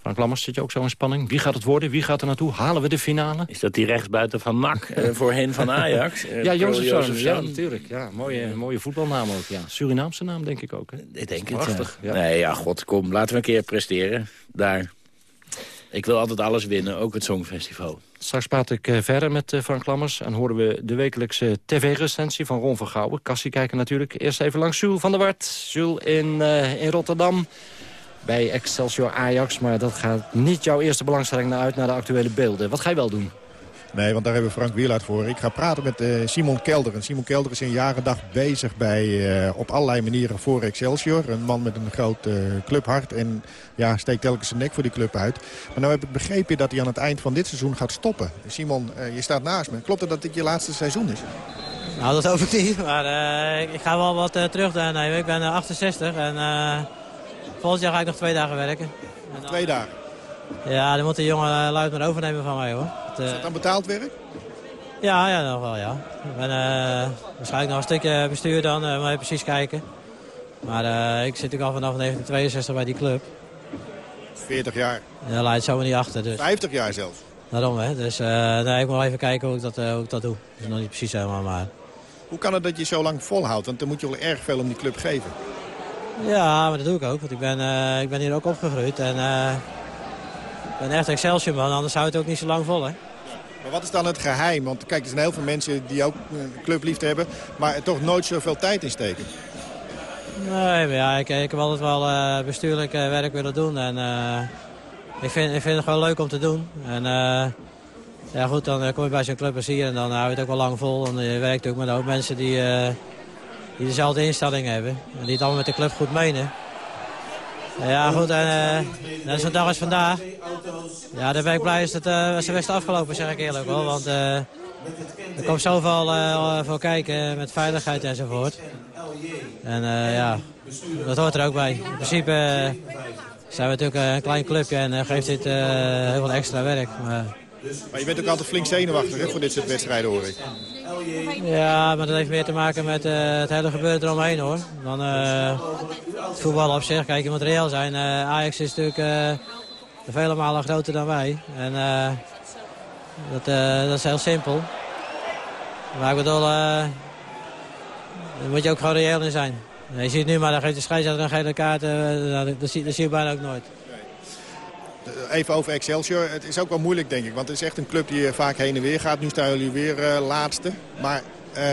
Frank Lammers, zit je ook zo in spanning? Wie gaat het worden? Wie gaat er naartoe? Halen we de finale? Is dat die rechtsbuiten van NAC, (laughs) eh, voorheen van Ajax? Eh, ja, Josephson. Josephson. Ja, natuurlijk. Ja, mooie, mooie voetbalnaam ook. Ja. Surinaamse naam, denk ik ook. Hè? Ik denk het, Prachtig. ja. Nee, ja, god, kom, laten we een keer presteren. Daar. Ik wil altijd alles winnen, ook het Songfestival. Straks praat ik eh, verder met eh, Frank Lammers... en horen we de wekelijkse tv-recensie van Ron van Gouwen. Kassie kijken natuurlijk. Eerst even langs Jules van der Wart. Jules in, eh, in Rotterdam bij Excelsior Ajax. Maar dat gaat niet jouw eerste belangstelling naar uit naar de actuele beelden. Wat ga je wel doen? Nee, want daar hebben we Frank Wielaert voor. Ik ga praten met eh, Simon Kelder. En Simon Kelder is in jaren dag bezig bij, eh, op allerlei manieren voor Excelsior. Een man met een groot eh, clubhart en ja, steekt telkens zijn nek voor die club uit. Maar nou heb ik begrepen dat hij aan het eind van dit seizoen gaat stoppen. Simon, eh, je staat naast me. Klopt het dat dit je laatste seizoen is? Nou, dat hoop ik niet. Maar eh, ik- ga wel wat terugnemen. Ik ben eh, 68 en eh, volgend jaar ga ik nog twee dagen werken. En dan- Twee dagen. Ja, dan moet de jongen eh, luid maar overnemen van mij hoor. Het, eh, Is dat dan betaald werk? ja, ja, nog wel ja. Ik ben eh, waarschijnlijk nog een stukje bestuur dan, eh, maar even precies kijken. Maar eh, ik zit natuurlijk al vanaf 1962 bij die club. 40 jaar. En daar leidt zo niet achter. Dus. 50 jaar zelfs. Daarom hè. Dus eh, nee, ik moet wel even kijken hoe ik dat, eh, hoe ik dat doe. Dat is nog niet precies helemaal maar. Hoe kan het dat je zo lang volhoudt? Want dan moet je wel erg veel om die club geven. Ja, maar dat doe ik ook. Want ik ben, eh, ik ben hier ook opgegroeid. En eh, ik ben echt Excelsior man, anders zou het ook niet zo lang vol hè. Maar wat is dan het geheim? Want kijk, er zijn heel veel mensen die ook een clubliefde hebben... maar er toch nooit zoveel tijd in steken. Nee, maar ja, ik, ik heb altijd wel uh, bestuurlijk werk willen doen. En ik, vind, ik vind het gewoon leuk om te doen. En ja goed, dan kom je bij zo'n club als hier en dan hou je het ook wel lang vol. En je werkt ook met ook mensen die, die dezelfde instelling hebben. En die het allemaal met de club goed menen. Ja goed, en uh, zo'n dag als vandaag. Ja, daar ben ik blij dat het uh, zijn best afgelopen, zeg ik eerlijk wel. Want uh, er komt zoveel uh, voor kijken met veiligheid enzovoort. En ja, dat hoort er ook bij. In principe zijn we natuurlijk een klein clubje en geeft dit heel veel extra werk. Maar, maar je bent ook altijd flink zenuwachtig hè, voor dit soort wedstrijden, hoor ik. Ja, maar dat heeft meer te maken met uh, het hele gebeuren eromheen, hoor. Dan het voetbal op zich. Kijk, je moet reëel zijn. Uh, Ajax is natuurlijk vele malen groter dan wij. En dat, dat is heel simpel. Maar ik bedoel, daar moet je ook gewoon reëel in zijn. Je ziet nu maar, dan geeft de scheidsrechter een gele kaart. dat, dat zie je bijna ook nooit. Even over Excelsior. Het is ook wel moeilijk, denk ik. Want het is echt een club die vaak heen en weer gaat. Nu staan jullie weer uh, laatste. Maar uh,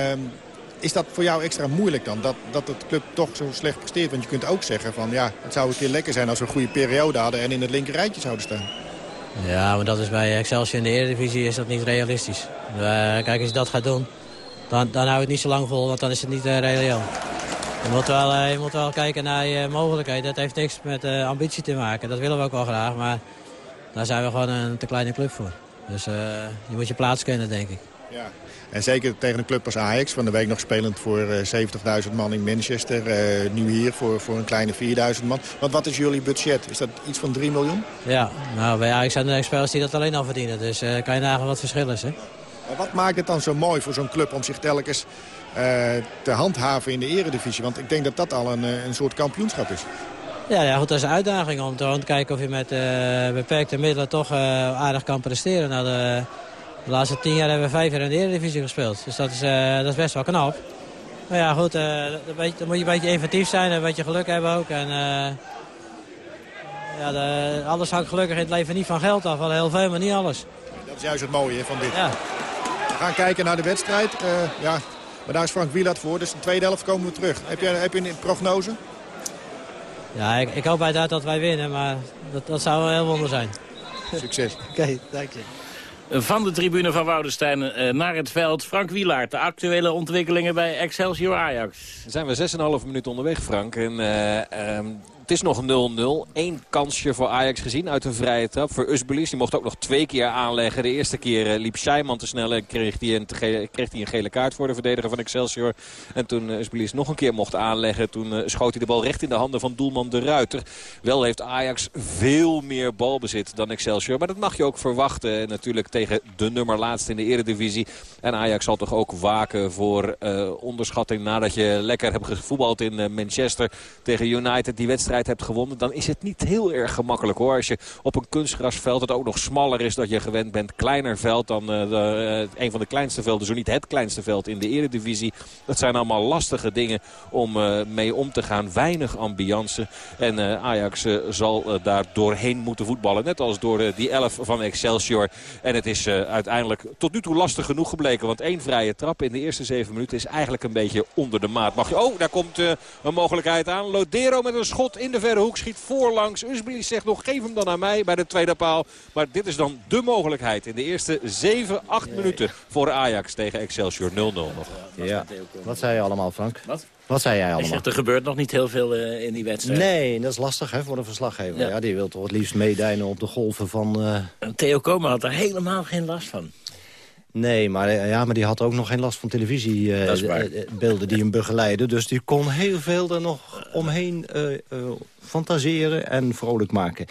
is dat voor jou extra moeilijk dan? Dat, dat het club toch zo slecht presteert? Want je kunt ook zeggen van... ja, het zou een keer lekker zijn als we een goede periode hadden... en in het linker rijtje zouden staan. Ja, maar dat is bij Excelsior in de Eredivisie is dat niet realistisch. Kijk, als je dat gaat doen, dan, dan hou je het niet zo lang vol. Want dan is het niet uh, reëel. Je moet, wel, je moet wel kijken naar je mogelijkheden. Dat heeft niks met ambitie te maken. Dat willen we ook wel graag. Maar daar zijn we gewoon een te kleine club voor. Dus uh, je moet je plaats kennen, denk ik. Ja. En zeker tegen een club als Ajax, van de week nog spelend voor uh, 70.000 man in Manchester. Uh, nu hier voor, voor een kleine 4.000 man. Want wat is jullie budget? Is dat iets van 3 miljoen? Ja, nou bij Ajax zijn er spelers die dat alleen al verdienen. Dus kan je nagaan wat verschil is. Hè? Maar wat maakt het dan zo mooi voor zo'n club om zich telkens te handhaven in de eredivisie? Want ik denk dat dat al een, een soort kampioenschap is. Ja, ja, goed, dat is een uitdaging om te, kijken of je met uh, beperkte middelen toch uh, aardig kan presteren. Nou, de, de, laatste tien jaar hebben we vijf jaar in de Eredivisie gespeeld. Dus dat is, uh, dat is best wel knap. Maar ja, goed, dan, moet je een beetje inventief zijn en een beetje geluk hebben ook. En, ja, de, alles hangt gelukkig in het leven niet van geld af. Wel heel veel, maar niet alles. Dat is juist het mooie van dit. Ja. We gaan kijken naar de wedstrijd. ja, maar daar is Frank Wieland voor, dus in de tweede helft komen we terug. Heb je, heb je een prognose? Ja, ik, ik hoop uiteraard dat wij winnen, maar dat, dat zou wel heel wonder zijn. Succes. (laughs) Oké, okay, dank je. Van de tribune van Woudenstein uh, naar het veld. Frank Wielaert, de actuele ontwikkelingen bij Excelsior Ajax. Zijn we 6,5 minuten onderweg, Frank. En, uh, um, het is nog 0-0. Eén kansje voor Ajax gezien uit een vrije trap. Voor Usbelis, die mocht ook nog twee keer aanleggen. De eerste keer liep Scheiman te snel en kreeg hij, een, kreeg hij een gele kaart voor de verdediger van Excelsior. En toen Usbelis nog een keer mocht aanleggen, toen schoot hij de bal recht in de handen van doelman De Ruiter. Wel heeft Ajax veel meer balbezit dan Excelsior. Maar dat mag je ook verwachten natuurlijk tegen de nummer laatste in de eredivisie. En Ajax zal toch ook waken voor onderschatting nadat je lekker hebt gevoetbald in Manchester tegen United. Die wedstrijd hebt gewonnen, dan is het niet heel erg gemakkelijk hoor. Als je op een kunstgrasveld dat ook nog smaller is dan je gewend bent. Kleiner veld dan de, uh, een van de kleinste velden, zo niet het kleinste veld in de eredivisie. Dat zijn allemaal lastige dingen om uh, mee om te gaan. Weinig ambiance. En Ajax zal daar doorheen moeten voetballen. Net als door die elf van Excelsior. En het is uiteindelijk tot nu toe lastig genoeg gebleken. Want één vrije trap in de eerste zeven minuten is eigenlijk een beetje onder de maat. Mag je... Oh, daar komt een mogelijkheid aan. Lodero met een schot in de verre hoek. Schiet voorlangs. Usbili zegt nog geef hem dan aan mij bij de tweede paal. Maar dit is dan de mogelijkheid in de eerste 7, 8 minuten voor Ajax tegen Excelsior 0-0 nog. Ja, wat zei je allemaal Frank? Wat? Wat zei jij allemaal? Zegt, er gebeurt nog niet heel veel uh, in die wedstrijd. Nee, dat is lastig hè, voor een verslaggever. Ja. ja die wil toch het liefst meedijnen op de golven van... Uh... Theo Komen had er helemaal geen last van. Nee, maar, ja, maar die had ook nog geen last van televisiebeelden uh, die hem begeleiden. Dus die kon heel veel er nog omheen fantaseren en vrolijk maken.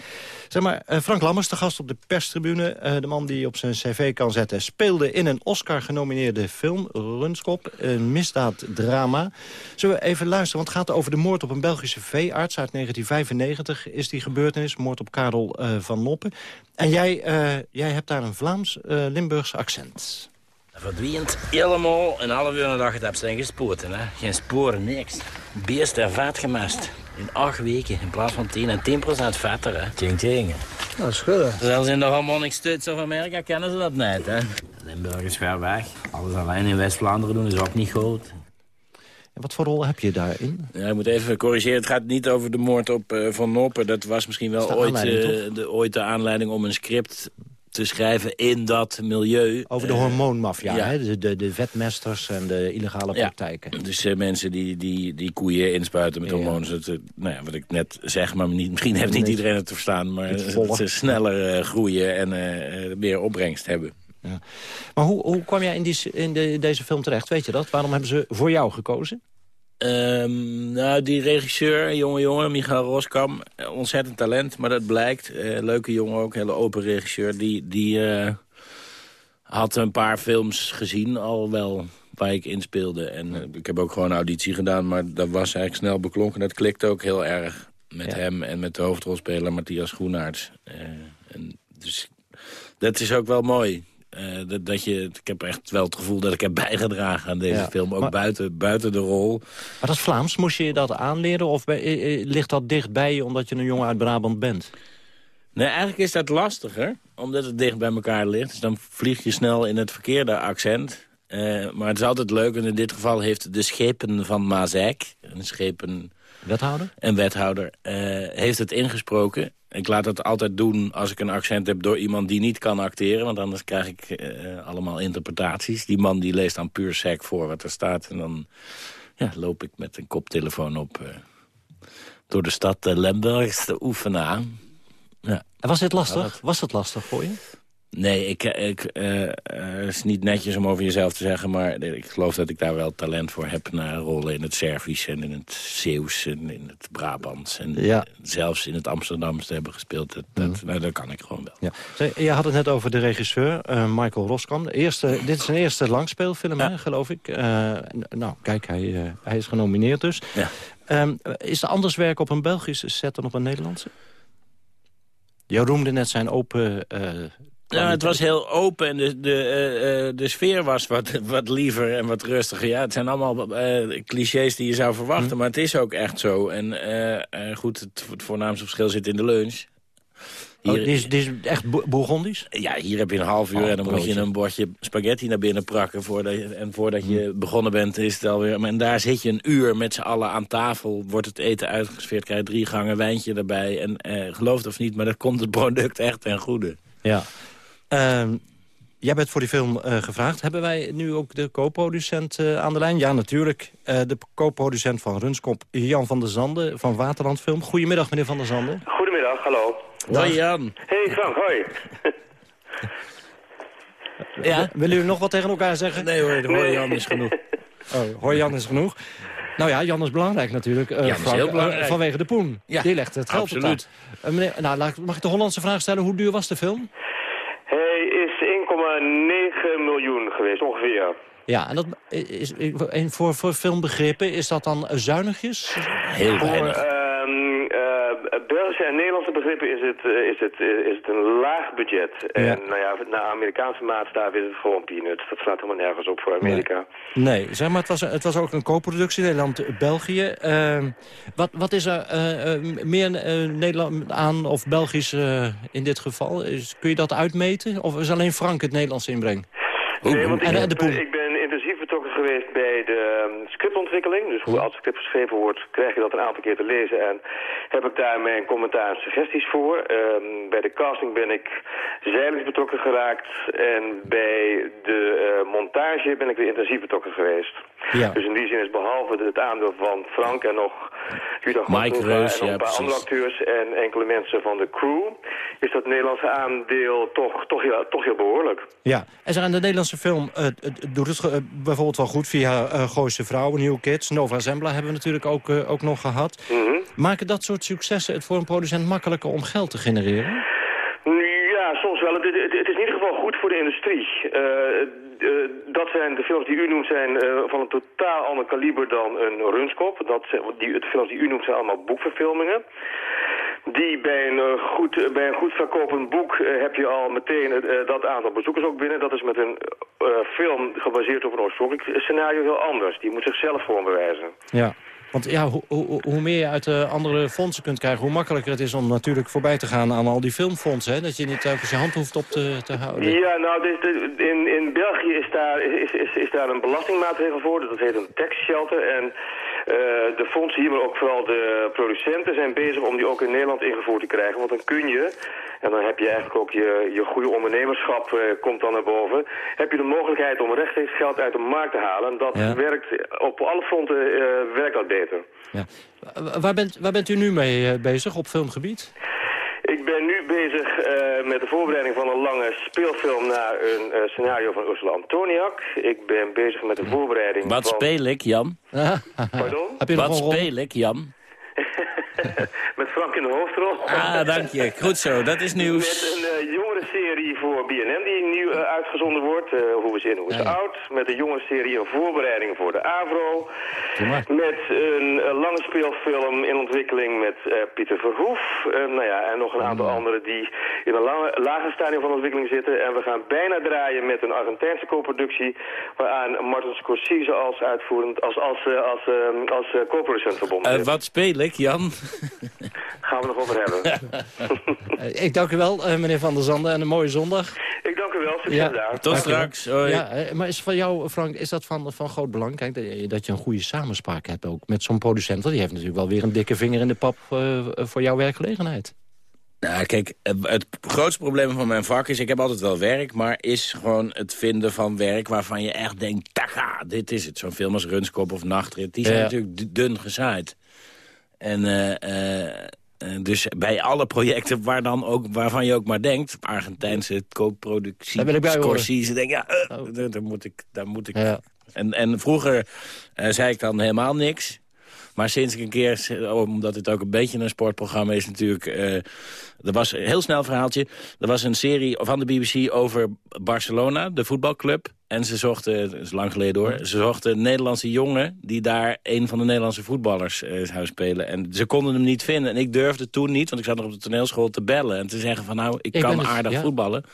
Zeg maar, Frank Lammers, de gast op de perstribune. de man die op zijn cv kan zetten... speelde in een Oscar-genomineerde film, Runskop. Een misdaaddrama. Zullen we even luisteren, want het gaat over de moord op een Belgische veearts... uit 1995 is die gebeurtenis, moord op Karel uh, van Noppen. En jij, jij hebt daar een Vlaams-Limburgs accent. Verdwijnt helemaal een half uur nadat je het hebt zijn gespoten. Hè? Geen sporen, niks. Beest er vet gemest. In acht weken in plaats van 10 en 10 procent vetter. Hè? Tjing, tjing. Nou, schudden. Zelfs in de Harmonic Studs of Amerika kennen ze dat net, hè. Limburg is ver weg. Alles alleen in West-Vlaanderen doen is ook niet goed. En wat voor rol heb je daarin? Ja, ik moet even corrigeren. Het gaat niet over de moord op eh, Van Noppen. Dat was misschien wel de ooit, eh, de, ooit de aanleiding om een script te schrijven in dat milieu. Over de Eh, hormoonmafia, ja. hè? De, de, de vetmesters en de illegale Ja. praktijken. Dus eh, mensen die, die, die koeien inspuiten met hormonen. zodat ze, nou ja, wat ik net zeg, maar niet, misschien heeft niet iedereen het te verstaan. Maar dat ze sneller eh, groeien en eh, eh, meer opbrengst hebben. Maar hoe, hoe kwam jij in, die, in de, deze film terecht? Weet je dat? Waarom hebben ze voor jou gekozen? Ehm, nou, die regisseur, jonge jongen, Michael Roskam, eh, ontzettend talent, maar dat blijkt. Eh, leuke jongen ook, hele open regisseur. Die, die eh, had een paar films gezien al wel waar ik in speelde. En ik heb ook gewoon een auditie gedaan, maar dat was eigenlijk snel beklonken. Dat klikte ook heel erg met hem en met de hoofdrolspeler Matthias Groenaerts. En dus dat is ook wel mooi. Eh, dat, dat je, ik heb echt wel het gevoel dat ik heb bijgedragen aan deze Ja, film. Ook maar- buiten, buiten de rol. Maar dat is Vlaams. Moest je dat aanleren? Of bij- eh, eh, ligt dat dicht bij je omdat je een jongen uit Brabant bent? Nee, eigenlijk is dat lastiger, omdat het dicht bij elkaar ligt. Dus dan vlieg je snel in het verkeerde accent. Maar het is altijd leuk, en in dit geval heeft de schepen van Mazijk... een schepen... Wethouder? Een wethouder, heeft het ingesproken. Ik laat het altijd doen als ik een accent heb door iemand die niet kan acteren. Want anders krijg ik eh, allemaal interpretaties. Die man die leest dan puur sec voor wat er staat. En dan ja, loop ik met een koptelefoon op... eh, door de stad uh, Limburgs te oefenen. Ja. En was dit lastig? dat- Was het lastig voor je? Nee, ik, ik, eh, eh, is niet netjes om over jezelf te zeggen... maar ik geloof dat ik daar wel talent voor heb... naar rollen in het Servisch en in het Zeeuws en in het Brabants... en Ja. zelfs in het Amsterdamse te hebben gespeeld. Dat, dat, nou, dat kan ik gewoon wel. Ja. Je had het net over de regisseur, eh, Michael Roskam. De eerste, dit is zijn eerste langspeelfilm, hè, geloof ik. Nou, kijk, hij, hij is genomineerd dus. Ja. Ehm, is er anders werk op een Belgische set dan op een Nederlandse? Je roemde net zijn open... Ja, het was heel open en de, de, eh, eh, de sfeer was wat, (laughs) wat liever en wat rustiger. Ja, het zijn allemaal eh, clichés die je zou verwachten, maar het is ook echt zo. En goed, het, het voornaamste verschil zit in de lunch. Oh, die, is, die is echt Bo- Bourgondisch? Ja, hier heb je een half uur Oh, en dan moet je een bordje spaghetti naar binnen prakken. Voordat je, en voordat je begonnen bent is het alweer... En daar zit je een uur met z'n allen aan tafel. Wordt het eten uitgesfeerd, krijg je drie gangen wijntje erbij. En eh, geloof het of niet, maar dat (laughs) komt het product echt ten goede. Ja. Ehm, jij bent voor die film eh, gevraagd. Hebben wij nu ook de co-producent eh, aan de lijn? Ja, natuurlijk. Eh, de co-producent van Runskop, Jan van der Zanden van Waterland Film. Goedemiddag, meneer van der Zanden. Goedemiddag, hallo. Hoi Jan. Hey Frank, hoi. (laughs) Ja? Willen jullie nog wat tegen elkaar zeggen? Nee hoor, hoor Jan is genoeg. (laughs) Oh, hoor Jan is genoeg. Nou ja, Jan is belangrijk natuurlijk. eh, Jan is Frank, heel belangrijk. vanwege de poen. Ja, Die legt het geld absoluut. Eh, meneer, nou, laat- mag ik de Hollandse vraag stellen? Hoe duur was de film? Hij is 1,9 miljoen geweest, ongeveer. Ja, en dat is, en voor, voor filmbegrippen, is dat dan eh, zuinigjes? Heel Voor weinig. Eh, Belgische en Nederlandse begrippen is het, eh, is het, eh, is het een laag budget. En nou ja, naar Amerikaanse maatstaf is het gewoon peanuts. Dat slaat helemaal nergens op voor Amerika. Nee, zeg maar, het was, het was ook een co-productie, Nederland-België. Ehm, wat, wat is er eh, eh, meer eh, Nederland aan of Belgisch eh, in dit geval? Is, kun je dat uitmeten? Of is alleen Frank het Nederlands inbreng? Nee, want ik, en, en heb- de poen? Geweest bij de ehm, scriptontwikkeling. Dus hoe als het script geschreven wordt, krijg je dat een aantal keer te lezen. En heb ik daar mijn commentaar en suggesties voor. Ehm, bij de casting ben ik zijdelings betrokken geraakt. En bij de eh, montage ben ik weer intensief betrokken geweest. Ja. Dus in die zin is behalve het aandeel van Frank en nog Judah Mike Reus, en nog ja, een paar andere acteurs en enkele mensen van de crew, is dat Nederlandse aandeel toch, toch, heel, toch heel behoorlijk. Ja, en zeg, aan de Nederlandse film het doet het eh, bijvoorbeeld wel goed via eh Gooise Vrouwen, New Kids. Nova Zembla hebben we natuurlijk ook, eh, ook nog gehad. Mhm. Maken dat soort successen het voor een producent makkelijker om geld te genereren? Ja, soms wel. Het, het- het is in ieder geval goed voor de industrie. Eh, dat zijn de films die u noemt zijn van een totaal ander kaliber dan een Runskop. Dat zijn, die, de films die u noemt zijn allemaal boekverfilmingen. Die bij een, eh, goed, bij een goed verkopend boek eh, heb je al meteen eh, dat aantal bezoekers ook binnen. Dat is met een eh, film gebaseerd op een oorspronkelijk scenario heel anders. Die moet zichzelf gewoon bewijzen. Ja. Want ja, ho ho hoe meer je uit de andere fondsen kunt krijgen... hoe makkelijker het is om natuurlijk voorbij te gaan aan al die filmfondsen. Hè? Dat je niet telkens je hand hoeft op te, te houden. Ja, nou, dit, dit- in, in België is daar, is, is, is daar een belastingmaatregel voor. Dat heet een tax shelter. En eh, de fondsen hier, maar ook vooral de producenten zijn bezig om die ook in Nederland ingevoerd te krijgen. Want dan kun je, en dan heb je eigenlijk ook je, je goede ondernemerschap eh, komt dan naar boven, heb je de mogelijkheid om rechtstreeks geld uit de markt te halen. En dat Ja. werkt op alle fronten eh, werkt dat beter. Ja. Wa- Waar bent, waar bent u nu mee eh, bezig op filmgebied? Ik ben nu bezig eh, met de voorbereiding van een lange speelfilm naar een eh, scenario van Ursula Antoniak. Ik ben bezig met de voorbereiding Wat van... speel ik, Jan? (laughs) Pardon? Heb je Wat speel ik, Jan? (laughs) met Frank in de hoofdrol. Ah, dank je. Goed zo, dat is nieuws. Met een eh jongerenserie voor BNM die nu eh, uitgezonden wordt. eh, hoe is in, hoe is oud. Met een jongerenserie een voorbereiding voor de AVRO. Met een eh, lange speelfilm in ontwikkeling met eh, Pieter Verhoef. Nou ja, en nog een aantal anderen die in een lange, lager stadium van ontwikkeling zitten. En we gaan bijna draaien met een Argentijnse co-productie... waaraan Martin Scorsese als uitvoerend, als, als, als, als co-producent verbonden is. wat speel ik, Jan? Gaan we nog over hebben. (laughs) Ik dank u wel, meneer Van der Zanden, en een mooie zondag. Ik dank u wel, succes Tot straks. Hoi. Ja, eh, maar is van jou, Frank, is dat van, van groot belang? Kijk, dat je, dat je een goede samenspraak hebt ook met zo'n producent. Want die heeft natuurlijk wel weer een dikke vinger in de pap eh, voor jouw werkgelegenheid. Nou, kijk, eh, het grootste probleem van mijn vak is... ik heb altijd wel werk, maar is gewoon het vinden van werk... waarvan je echt denkt, taka, dit is het. Zo'n film als Runskop of Nachtrit, die zijn Ja. natuurlijk dun gezaaid. En eh, eh, eh, dus bij alle projecten waar dan ook, waarvan je ook maar denkt... Argentijnse horen. Scorsese... denk ja, eh, daar, daar moet ik... Daar moet ik Ja. en, en vroeger eh, zei ik dan helemaal niks... Maar sinds ik een keer, omdat het ook een beetje een sportprogramma is natuurlijk... eh, er was een heel snel verhaaltje. Er was een serie van de BBC over Barcelona, de voetbalclub. En ze zochten, dat is lang geleden hoor... ze zochten een Nederlandse jongen die daar een van de Nederlandse voetballers eh, zou spelen. En ze konden hem niet vinden. En ik durfde toen niet, want ik zat nog op de toneelschool te bellen... en te zeggen van nou, ik, Ik kan aardig ja. voetballen.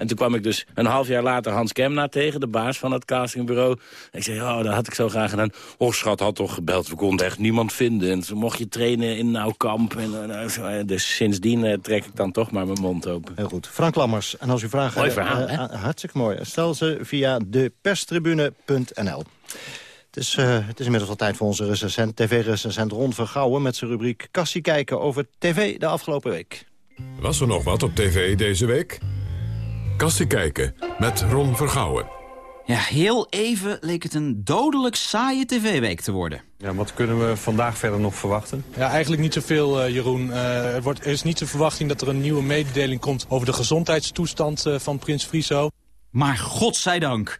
En toen kwam ik dus een half jaar later Hans Kemna tegen, de baas van het castingbureau. En ik zei, oh, dat had ik zo graag gedaan. Och, schat, had toch gebeld, we konden echt niemand vinden. En toen mocht je trainen in Nauwkamp. En, eh, zo, eh, dus sindsdien eh, trek ik dan toch maar mijn mond open. Heel goed. Frank Lammers. En als u vragen Mooi hebt, verhaal, hè? hartstikke mooi. Stel ze via deperstribune.nl. Het is, eh, het is inmiddels al tijd voor onze recensent, tv-recensent Ron Vergouwen... met zijn rubriek Kassie kijken over tv de afgelopen week. Was er nog wat op tv deze week? Kassie kijken met Ron Vergouwen. Ja, heel even leek het een dodelijk saaie tv-week te worden. Ja, wat kunnen we vandaag verder nog verwachten? Ja, eigenlijk niet zoveel, uh, Jeroen. Uh, er, wordt, er is niet de verwachting dat er een nieuwe mededeling komt... over de gezondheidstoestand uh, van prins Friso. Maar godzijdank.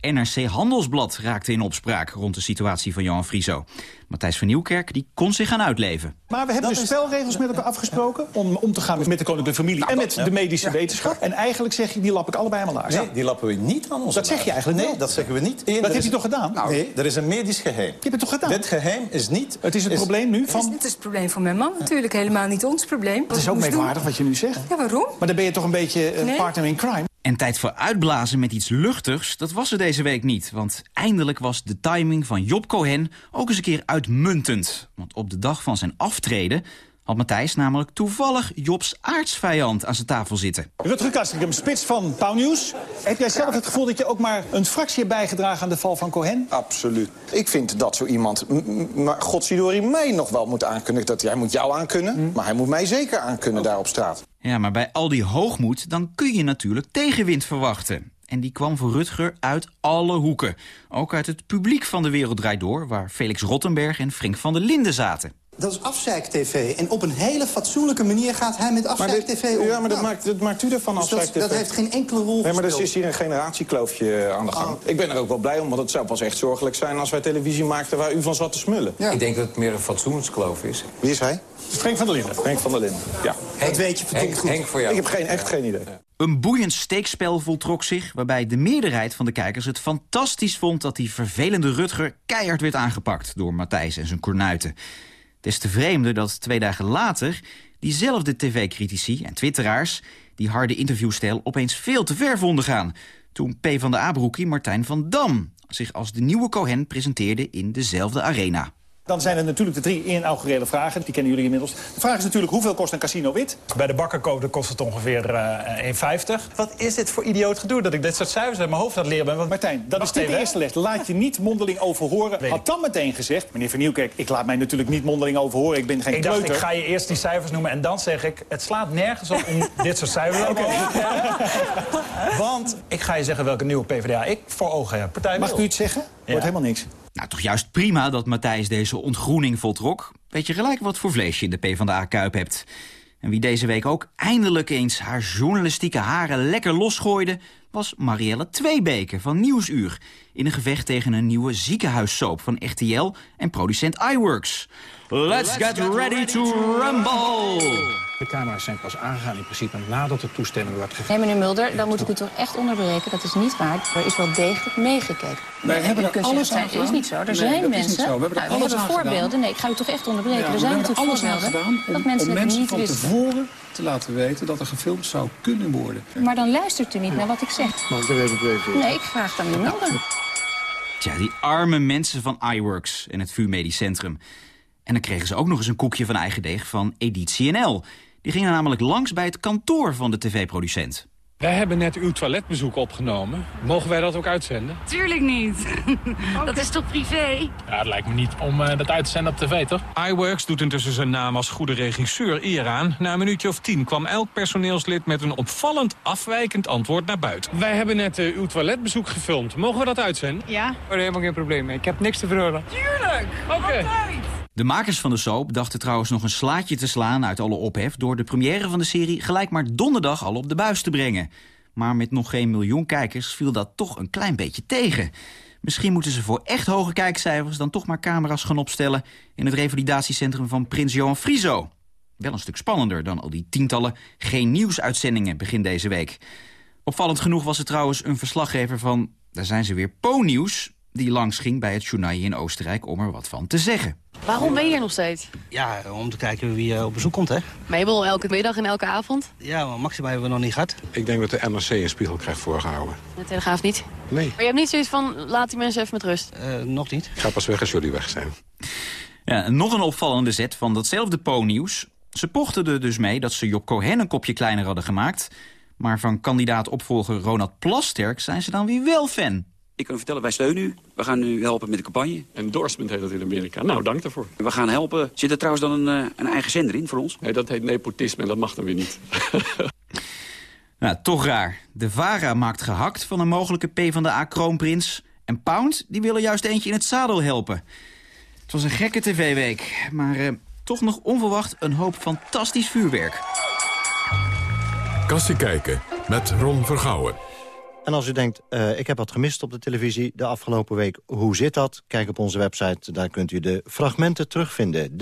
NRC Handelsblad raakte in opspraak rond de situatie van Johan Frieso. Matthijs van Nieuwkerk die kon zich gaan uitleven. Maar we hebben dus spelregels met elkaar afgesproken... om om te gaan met de koninklijke familie en met de medische wetenschap. En eigenlijk zeg je, die lap ik allebei aan mijn laars. Nee, die lappen we niet aan ons. Dat zeg je eigenlijk, nee? Nee, dat zeggen we niet. Eén, dat heeft hij toch gedaan? Nou, nee, er is een medisch geheim. Je hebt het toch gedaan? Dit geheim is niet... Het is het is, probleem nu van... Het is, het is het probleem van mijn man natuurlijk, helemaal niet ons probleem. Het is ook merkwaardig wat je nu zegt. Ja, waarom? Maar dan ben je toch een beetje uh, nee. partner in crime? En tijd voor uitblazen met iets luchtigs, dat was er deze week niet. Want eindelijk was de timing van Job Cohen ook eens een keer uitmuntend. Want op de dag van zijn aftreden had Matthijs namelijk toevallig Jobs aardsvijand aan zijn tafel zitten. Rutger Kastrikum, spits van Pauw Nieuws. Heb jij zelf het gevoel dat je ook maar een fractie hebt bijgedragen aan de val van Cohen? Absoluut. Ik vind dat zo iemand, maar godsidori mij nog wel moet aankunnen. Dat, hij moet jou aankunnen, mm. maar hij moet mij zeker aankunnen daar op straat. Ja, maar bij al die hoogmoed, dan kun je natuurlijk tegenwind verwachten. En die kwam voor Rutger uit alle hoeken. Ook uit het publiek van De Wereld Draait Door... waar Felix Rottenberg en Frank van der Linden zaten. Dat is afzeik-tv. En op een hele fatsoenlijke manier gaat hij met afzeik-tv om. Ja, maar dat, maakt, dat maakt u ervan dus afzeik-tv. Dat, dat heeft geen enkele rol Nee, maar er is hier een generatiekloofje aan de gang. Oh. Ik ben er ook wel blij om, want het zou pas echt zorgelijk zijn... als wij televisie maakten waar u van zat te smullen. Ja. Ik denk dat het meer een fatsoenskloof is. Wie is hij? Frank van der Linden. Frank van der Linden, ja. Henk, dat weet je Henk, goed. Henk voor jou. Ik heb geen, echt geen idee. Een boeiend steekspel voltrok zich... waarbij de meerderheid van de kijkers het fantastisch vond... dat die vervelende Rutger keihard werd aangepakt... door Matthijs en zijn kornuiten. Des te vreemder dat twee dagen later diezelfde tv-critici en twitteraars... die harde interviewstijl opeens veel te ver vonden gaan... toen P van de A-broekie Martijn van Dam zich als de nieuwe Cohen presenteerde in dezelfde arena. Dan zijn er natuurlijk de drie inaugurele vragen. Die kennen jullie inmiddels. De vraag is natuurlijk hoeveel kost een casino wit? Bij de bakkercode kost het ongeveer uh, 1,50. Wat is dit voor idioot gedoe dat ik dit soort cijfers uit mijn hoofd aan het leren ben? Want... Martijn, dat is de eerste les. Laat je niet mondeling overhoren. Had dan meteen gezegd, meneer Van Nieuwkerk, ik laat mij natuurlijk niet mondeling overhoren. Ik ben geen ik kleuter. Dacht, ik ga je eerst die cijfers noemen en dan zeg ik... het slaat nergens op om (laughs) dit soort cijfers okay. (laughs) Want ik ga je zeggen welke nieuwe PvdA ik voor ogen heb. Partij Mag ik u iets zeggen? Ja. Wordt helemaal niks. Nou, toch juist prima dat Matthijs deze ontgroening voltrok. Weet je gelijk wat voor vlees je in de PvdA-kuip hebt. En wie deze week ook eindelijk eens haar journalistieke haren lekker losgooide... was Marielle Tweebeke van Nieuwsuur... in een gevecht tegen een nieuwe ziekenhuissoap van RTL en producent iWorks. Let's, get, ready, to rumble! De camera's zijn pas aangegaan in principe nadat de toestemming werd gegeven. Nee, meneer Mulder, dan moet ik u toch echt onderbreken. Dat is niet waar. Er is wel degelijk meegekeken. Wij hebben er alles aan gedaan. Dat is niet zo. Er zijn mensen... We hebben er nou, alles we hebben voorbeelden. Nee, ik ga u toch echt onderbreken. Ja, er zijn we natuurlijk alles aan voorbeelden gedaan om, dat mensen om het mensen niet van wisten. tevoren te laten weten dat er gefilmd zou kunnen worden. Maar dan luistert u niet naar wat ik zeg. Mag ik er even reageren? Nee, ik vraag dan meneer Mulder. Tja, die arme mensen van iWorks en het VU Medisch Centrum. En dan kregen ze ook nog eens een koekje van eigen deeg van Editie NL. Die gingen namelijk langs bij het kantoor van de tv-producent. Wij hebben net uw toiletbezoek opgenomen. Mogen wij dat ook uitzenden? Tuurlijk niet. (laughs) dat is toch privé? Ja, het lijkt me niet om uh, dat uit te zenden op tv, toch? iWorks doet intussen zijn naam als goede regisseur eer aan. Na een minuutje of tien kwam elk personeelslid met een opvallend afwijkend antwoord naar buiten. Wij hebben net uh, uw toiletbezoek gefilmd. Mogen we dat uitzenden? Ja. Oh, helemaal geen probleem mee. Ik heb niks te verhoren. Tuurlijk! Oké. Okay. De makers van de soap dachten trouwens nog een slaatje te slaan uit alle ophef... door de première van de serie gelijk maar donderdag al op de buis te brengen. Maar met nog geen miljoen kijkers viel dat toch een klein beetje tegen. Misschien moeten ze voor echt hoge kijkcijfers dan toch maar camera's gaan opstellen... in het revalidatiecentrum van Prins Johan Frieso. Wel een stuk spannender dan al die tientallen geen nieuwsuitzendingen begin deze week. Opvallend genoeg was het trouwens een verslaggever van... daar zijn ze weer, Po-nieuws... die langs ging bij het journaal in Oostenrijk om er wat van te zeggen. Waarom ben je hier nog steeds? Ja, om te kijken wie uh, op bezoek komt, hè. Mabel, elke middag en elke avond? Ja, maar Maxima hebben we nog niet gehad. Ik denk dat de NRC een spiegel krijgt voorgehouden. De Telegraaf niet? Nee. Maar je hebt niet zoiets van, laat die mensen even met rust? Uh, nog niet. Ik ga pas weg als jullie weg zijn. Ja, nog een opvallende zet van datzelfde Po-nieuws. Ze pochten er dus mee dat ze Job Cohen een kopje kleiner hadden gemaakt... maar van kandidaat-opvolger Ronald Plasterk zijn ze dan weer wel fan. Ik kan u vertellen, wij steunen u. We gaan u helpen met de campagne. Endorsement heet dat in Amerika. Nou, dank daarvoor. We gaan helpen. Zit er trouwens dan een, uh, een eigen zender in voor ons? Nee, dat heet nepotisme en dat mag dan weer niet. (laughs) nou, toch raar. De VARA maakt gehakt van een mogelijke PvdA-kroonprins. En Pound, die wil er juist eentje in het zadel helpen. Het was een gekke tv-week, maar uh, toch nog onverwacht een hoop fantastisch vuurwerk. Kassie kijken met Ron Vergouwen. En als u denkt, uh, ik heb wat gemist op de televisie de afgelopen week, hoe zit dat? Kijk op onze website, daar kunt u de fragmenten terugvinden.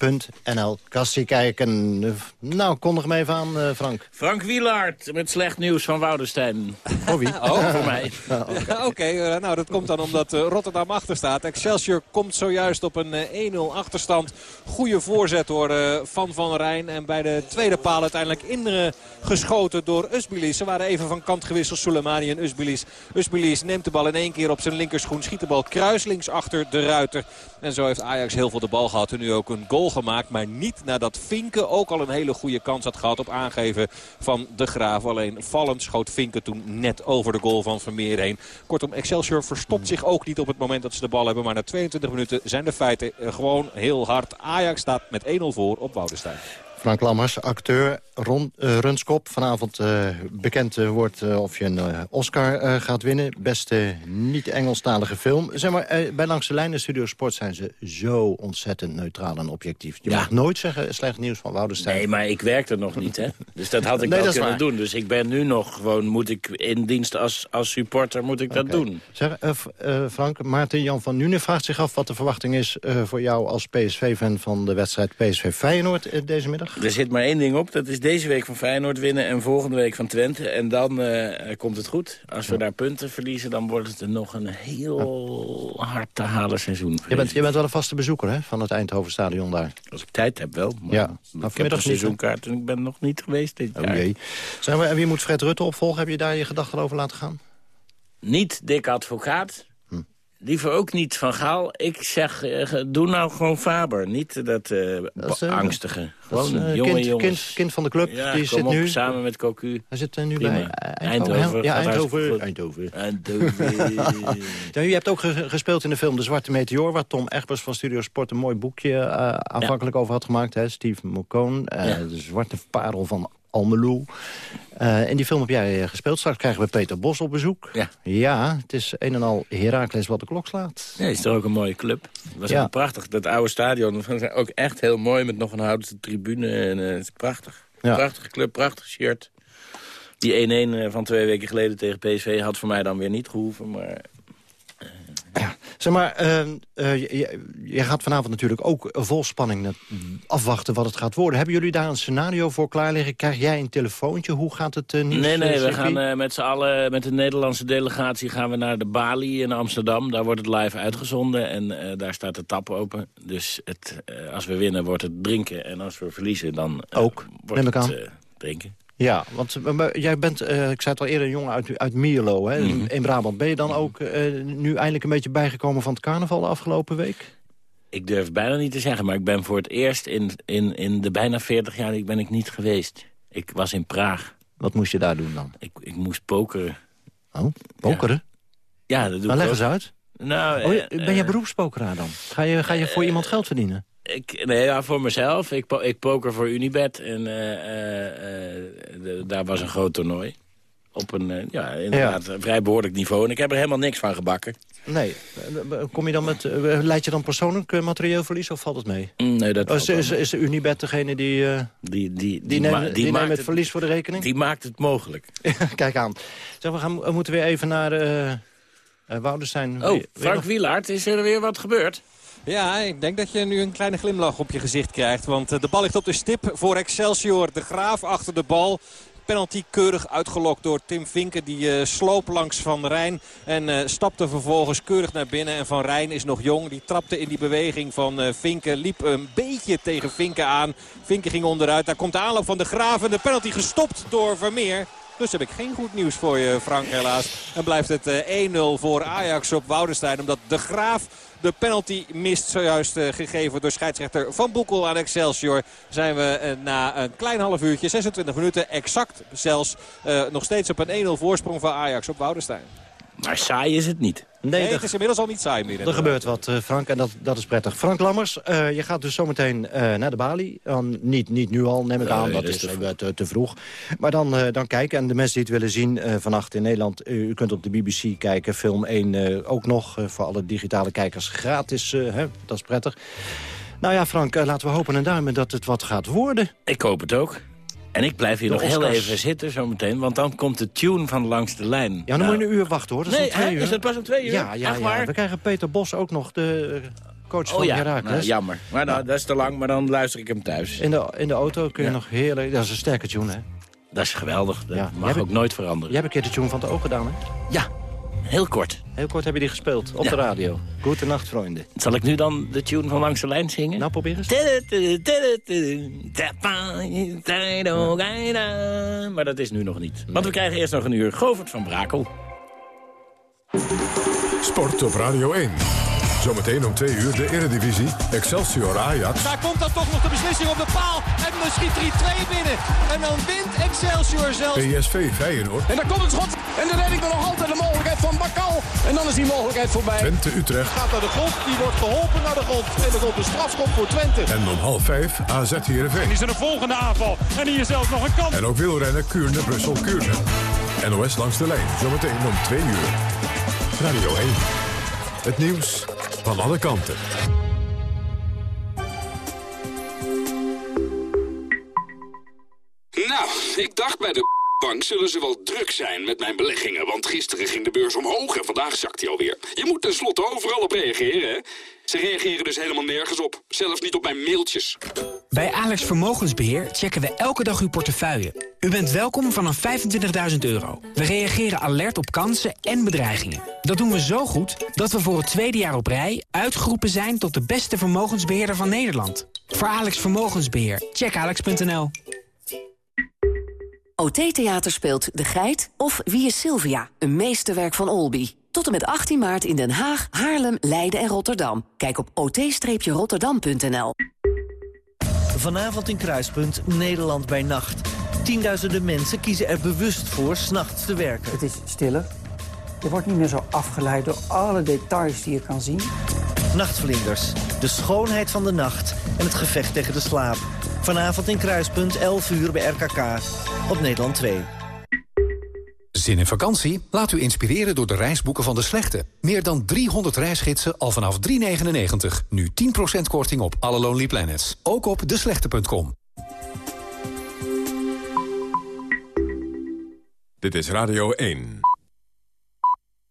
Deperstribune.nl. Kassie kijken. Nou, kondig me even aan, uh, Frank. Frank Wielaert met slecht nieuws van Woudenstein. Voor wie? (laughs) Oh, voor mij. (laughs) Oh, Oké, okay. uh, nou dat komt dan omdat uh, Rotterdam achter staat. Excelsior komt zojuist op een 1-0 achterstand. Goede voorzet door Van van Rijn. En bij de tweede paal uiteindelijk ingeschoten door Usbilis. Ze waren even van kant gewisseld, Soleimani en Usbilis. Usbilis neemt de bal in één keer op zijn linkerschoen. Schiet de bal kruislings achter de ruiter. En zo heeft Ajax heel veel de bal gehad. En nu ook een goal gemaakt. Maar niet nadat Vinken ook al een hele goede kans had gehad op aangeven van de Graaf. Alleen vallend schoot Vinken toen net over de goal van Vermeer heen. Kortom, Excelsior verstopt zich ook niet op het moment dat ze de bal hebben. Maar na 22 minuten zijn de feiten gewoon heel hard. Ajax staat met 1-0 voor op Woudenstein. Frank Lammers, acteur, Ron, uh, Runskop. Vanavond uh, bekend uh, wordt of je een Oscar gaat winnen. Beste niet-Engelstalige film. Zeg maar, bij Langs de Lijnen Studio Sport zijn ze zo ontzettend neutraal en objectief. Je ja. mag nooit zeggen slecht nieuws van Woudenstein. Nee, maar ik werk er nog niet, hè. Dus dat had ik (laughs) nee, wel kunnen waar. doen. Dus ik ben nu nog gewoon, moet ik in dienst als, als supporter, moet ik dat doen. Zeg, Frank, Maarten Jan van Nuenen vraagt zich af wat de verwachting is voor jou als PSV-fan van de wedstrijd PSV-Feyenoord deze middag. Er zit maar één ding op. Dat is deze week van Feyenoord winnen en volgende week van Twente. En dan uh, komt het goed. Als we ja. daar punten verliezen, dan wordt het nog een heel ja. hard te halen seizoen. Je bent, je bent wel een vaste bezoeker hè, van het Eindhovenstadion daar. Als ik tijd heb wel. Maar ja. ik heb een seizoenkaart en ik ben nog niet geweest dit oh, jaar. Zijn we, en wie moet Fred Rutte opvolgen? Heb je daar je gedachten over laten gaan? Niet dik advocaat. Liever ook niet Van Gaal. Ik zeg, eh, doe nou gewoon Faber. Niet dat, eh, Dat is, eh, angstige. Dat Gewoon is, eh, jonge kind, jongens. kind, kind van de club. Ja, die kom zit op, nu samen met Cocu. Hij zit nu Prima. bij Eindhoven. Ja, Eindhoven. Eindhoven. Eindhoven. ja, je hebt ook ge- gespeeld in de film De Zwarte Meteor... waar Tom Egbers van Studio Sport een mooi boekje aanvankelijk over had gemaakt. Hè? Steve McCone, Ja. De Zwarte Parel van Almelo. Eh in die film heb jij eh, gespeeld. Straks krijgen we Peter Bos op bezoek. Ja. Ja, het is een en al Heracles wat de klok slaat. Nee, is toch ook een mooie club. Het was Ja. prachtig. Dat oude stadion dat was ook echt heel mooi met nog een houten tribune. En, eh, het is prachtig. Ja. Prachtige club, prachtig shirt. Die 1-1 eh, van twee weken geleden tegen PSV had voor mij dan weer niet gehoeven. Maar Zeg maar, eh, eh, je, gaat vanavond natuurlijk ook vol spanning afwachten wat het gaat worden. Hebben jullie daar een scenario voor klaar liggen? Krijg jij een telefoontje? Hoe gaat het uh, nieuws? Nee, nee, eh, we gaan eh, met z'n allen, met de Nederlandse delegatie gaan we naar de Bali in Amsterdam. Daar wordt het live uitgezonden en eh, daar staat de tap open. Dus het, eh, als we winnen wordt het drinken en als we verliezen dan eh, Ook, wordt neem ik het aan. eh, drinken. Ja, want eh, maar jij bent, eh, ik zei het al eerder, een jongen uit, uit Mierlo hè, Mhm. in- in Brabant. Ben je dan ook eh, nu eindelijk een beetje bijgekomen van het carnaval de afgelopen week? Ik durf bijna niet te zeggen, maar ik ben voor het eerst in, in, in de bijna 40 jaar ben ik niet geweest. Ik was in Praag. Wat moest je daar doen dan? Ik, ik moest pokeren. Oh, pokeren? Ja, dat doe Maar ik leg ook. eens uit. Nou, Oh, ben je beroepspokeraar dan? Ga je, ga je voor iemand geld verdienen? Ik, nee, ja, voor mezelf. Ik, ik poker voor Unibet. En eh, eh, eh, daar was een groot toernooi. Op een, ja, inderdaad, vrij behoorlijk niveau. En ik heb er helemaal niks van gebakken. Nee. Kom je dan met, leid je dan persoonlijk materieel verlies of valt het mee? Mm, Nee, dat Oh, is, is, is de Unibet degene die, eh, die, die, die, neemt, ma- die, die neemt het- verlies voor de rekening? Die maakt het mogelijk. (laughs) Kijk aan. Zeg, we, gaan, we moeten weer even naar uh, Woudenstein. Oh, Frank Wielaert, is er weer wat gebeurd? Ja, ik denk dat je nu een kleine glimlach op je gezicht krijgt. Want eh, de bal ligt op de stip voor Excelsior. De Graaf achter de bal. Penalty keurig uitgelokt door Tim Vinken. Die uh, sloop langs Van Rijn en uh, stapte vervolgens keurig naar binnen. En Van Rijn is nog jong. Die trapte in die beweging van uh, Vinken. Liep een beetje tegen Vinken aan. Vinken ging onderuit. Daar komt de aanloop van de Graaf. En de penalty gestopt door Vermeer. Dus heb ik geen goed nieuws voor je, Frank, helaas. En blijft het 1-0 voor Ajax op Woudenstein. Omdat de Graaf de penalty mist zojuist uh, gegeven door scheidsrechter Van Boekel aan Excelsior. Zijn we uh, na een klein half uurtje, 26 minuten exact zelfs, nog steeds op een 1-0 voorsprong van Ajax op Woudenstein. Maar saai is het niet. Nee, nee het is inmiddels al niet saai meer. Er gebeurt wat, uh, Frank, en dat, dat is prettig. Frank Lammers, uh, je gaat dus zometeen uh, naar de Balie. Dan, niet, niet nu al, neem ik aan, nee, dat, dat is te, te, te vroeg. Maar dan, dan kijken, en de mensen die het willen zien vannacht in Nederland... u kunt op de BBC kijken, film 1 ook nog... voor alle digitale kijkers gratis, hè, dat is prettig. Nou ja, Frank, laten we hopen en duimen dat het wat gaat worden. Ik hoop het ook. En ik blijf hier De nog heel even zitten zometeen, want dan komt de tune van Langs de Lijn. Ja, dan moet je een uur wachten hoor. Dat is nee, om twee uur. is dat pas om twee uur? Ja, ja, Echt ja. We krijgen Peter Bos ook nog, de eh, coach Oh van ja, Heracles. nou, jammer. Maar nou, dat is te lang, maar dan luister ik hem thuis. In de, in de auto kun je nog heerlijk... Dat is een sterke tune, hè? Dat is geweldig. Dat Ja. mag ook nooit veranderen. Jij hebt een keer de tune van het oog gedaan, hè? Ja, heel kort. Heel kort heb je die gespeeld, op Ja. de radio. Goedenacht, vrienden. Zal ik nu dan de tune van Langs de Lijn zingen? Nou, probeer eens. Maar dat is nu nog niet. Want we krijgen eerst nog een uur Govert van Brakel. Sport op Radio 1. Zometeen om twee uur de Eredivisie. Excelsior Ajax. Daar komt dan toch nog de beslissing op de paal. En dan schiet er 2 binnen. En dan wint Excelsior zelfs. PSV Feyenoord. En daar komt het schot. En de redding dan nog altijd de mogelijkheid van Bakal. En dan is die mogelijkheid voorbij. Twente Utrecht. Gaat naar de grond. Die wordt geholpen naar de grond. En er komt een strafschop voor Twente. En om half vijf AZ Heerenveen. is er een volgende aanval. En hier zelfs nog een kans. En ook wielrennen Kuurne Brussel Kuurne. NOS langs de lijn. Zometeen om twee uur. Radio 1. Het nieuws van alle kanten. Nou, ik dacht bij de bank zullen ze wel druk zijn met mijn beleggingen. Want gisteren ging de beurs omhoog en vandaag zakt hij alweer. Je moet tenslotte overal op reageren, hè? Ze reageren dus helemaal nergens op. Zelfs niet op mijn mailtjes. Bij Alex Vermogensbeheer checken we elke dag uw portefeuille. U bent welkom vanaf 25.000 euro. We reageren alert op kansen en bedreigingen. Dat doen we zo goed dat we voor het tweede jaar op rij... uitgeroepen zijn tot de beste vermogensbeheerder van Nederland. Voor Alex Vermogensbeheer, check alex.nl. OT Theater speelt De Geit of Wie is Sylvia? Een meesterwerk van Olby. Tot en met 18 maart in Den Haag, Haarlem, Leiden en Rotterdam. Kijk op ot-rotterdam.nl. Vanavond in Kruispunt Nederland bij nacht. Tienduizenden mensen kiezen er bewust voor s'nachts te werken. Het is stiller. Je wordt niet meer zo afgeleid door alle details die je kan zien. Nachtvlinders, de schoonheid van de nacht en het gevecht tegen de slaap. Vanavond in Kruispunt, 11 uur bij RKK, op Nederland 2. Zin in vakantie? Laat u inspireren door de reisboeken van De Slechte. Meer dan 300 reisgidsen al vanaf 3,99. Nu 10% korting op alle Lonely Planets. Ook op deslechte.com. Dit is Radio 1.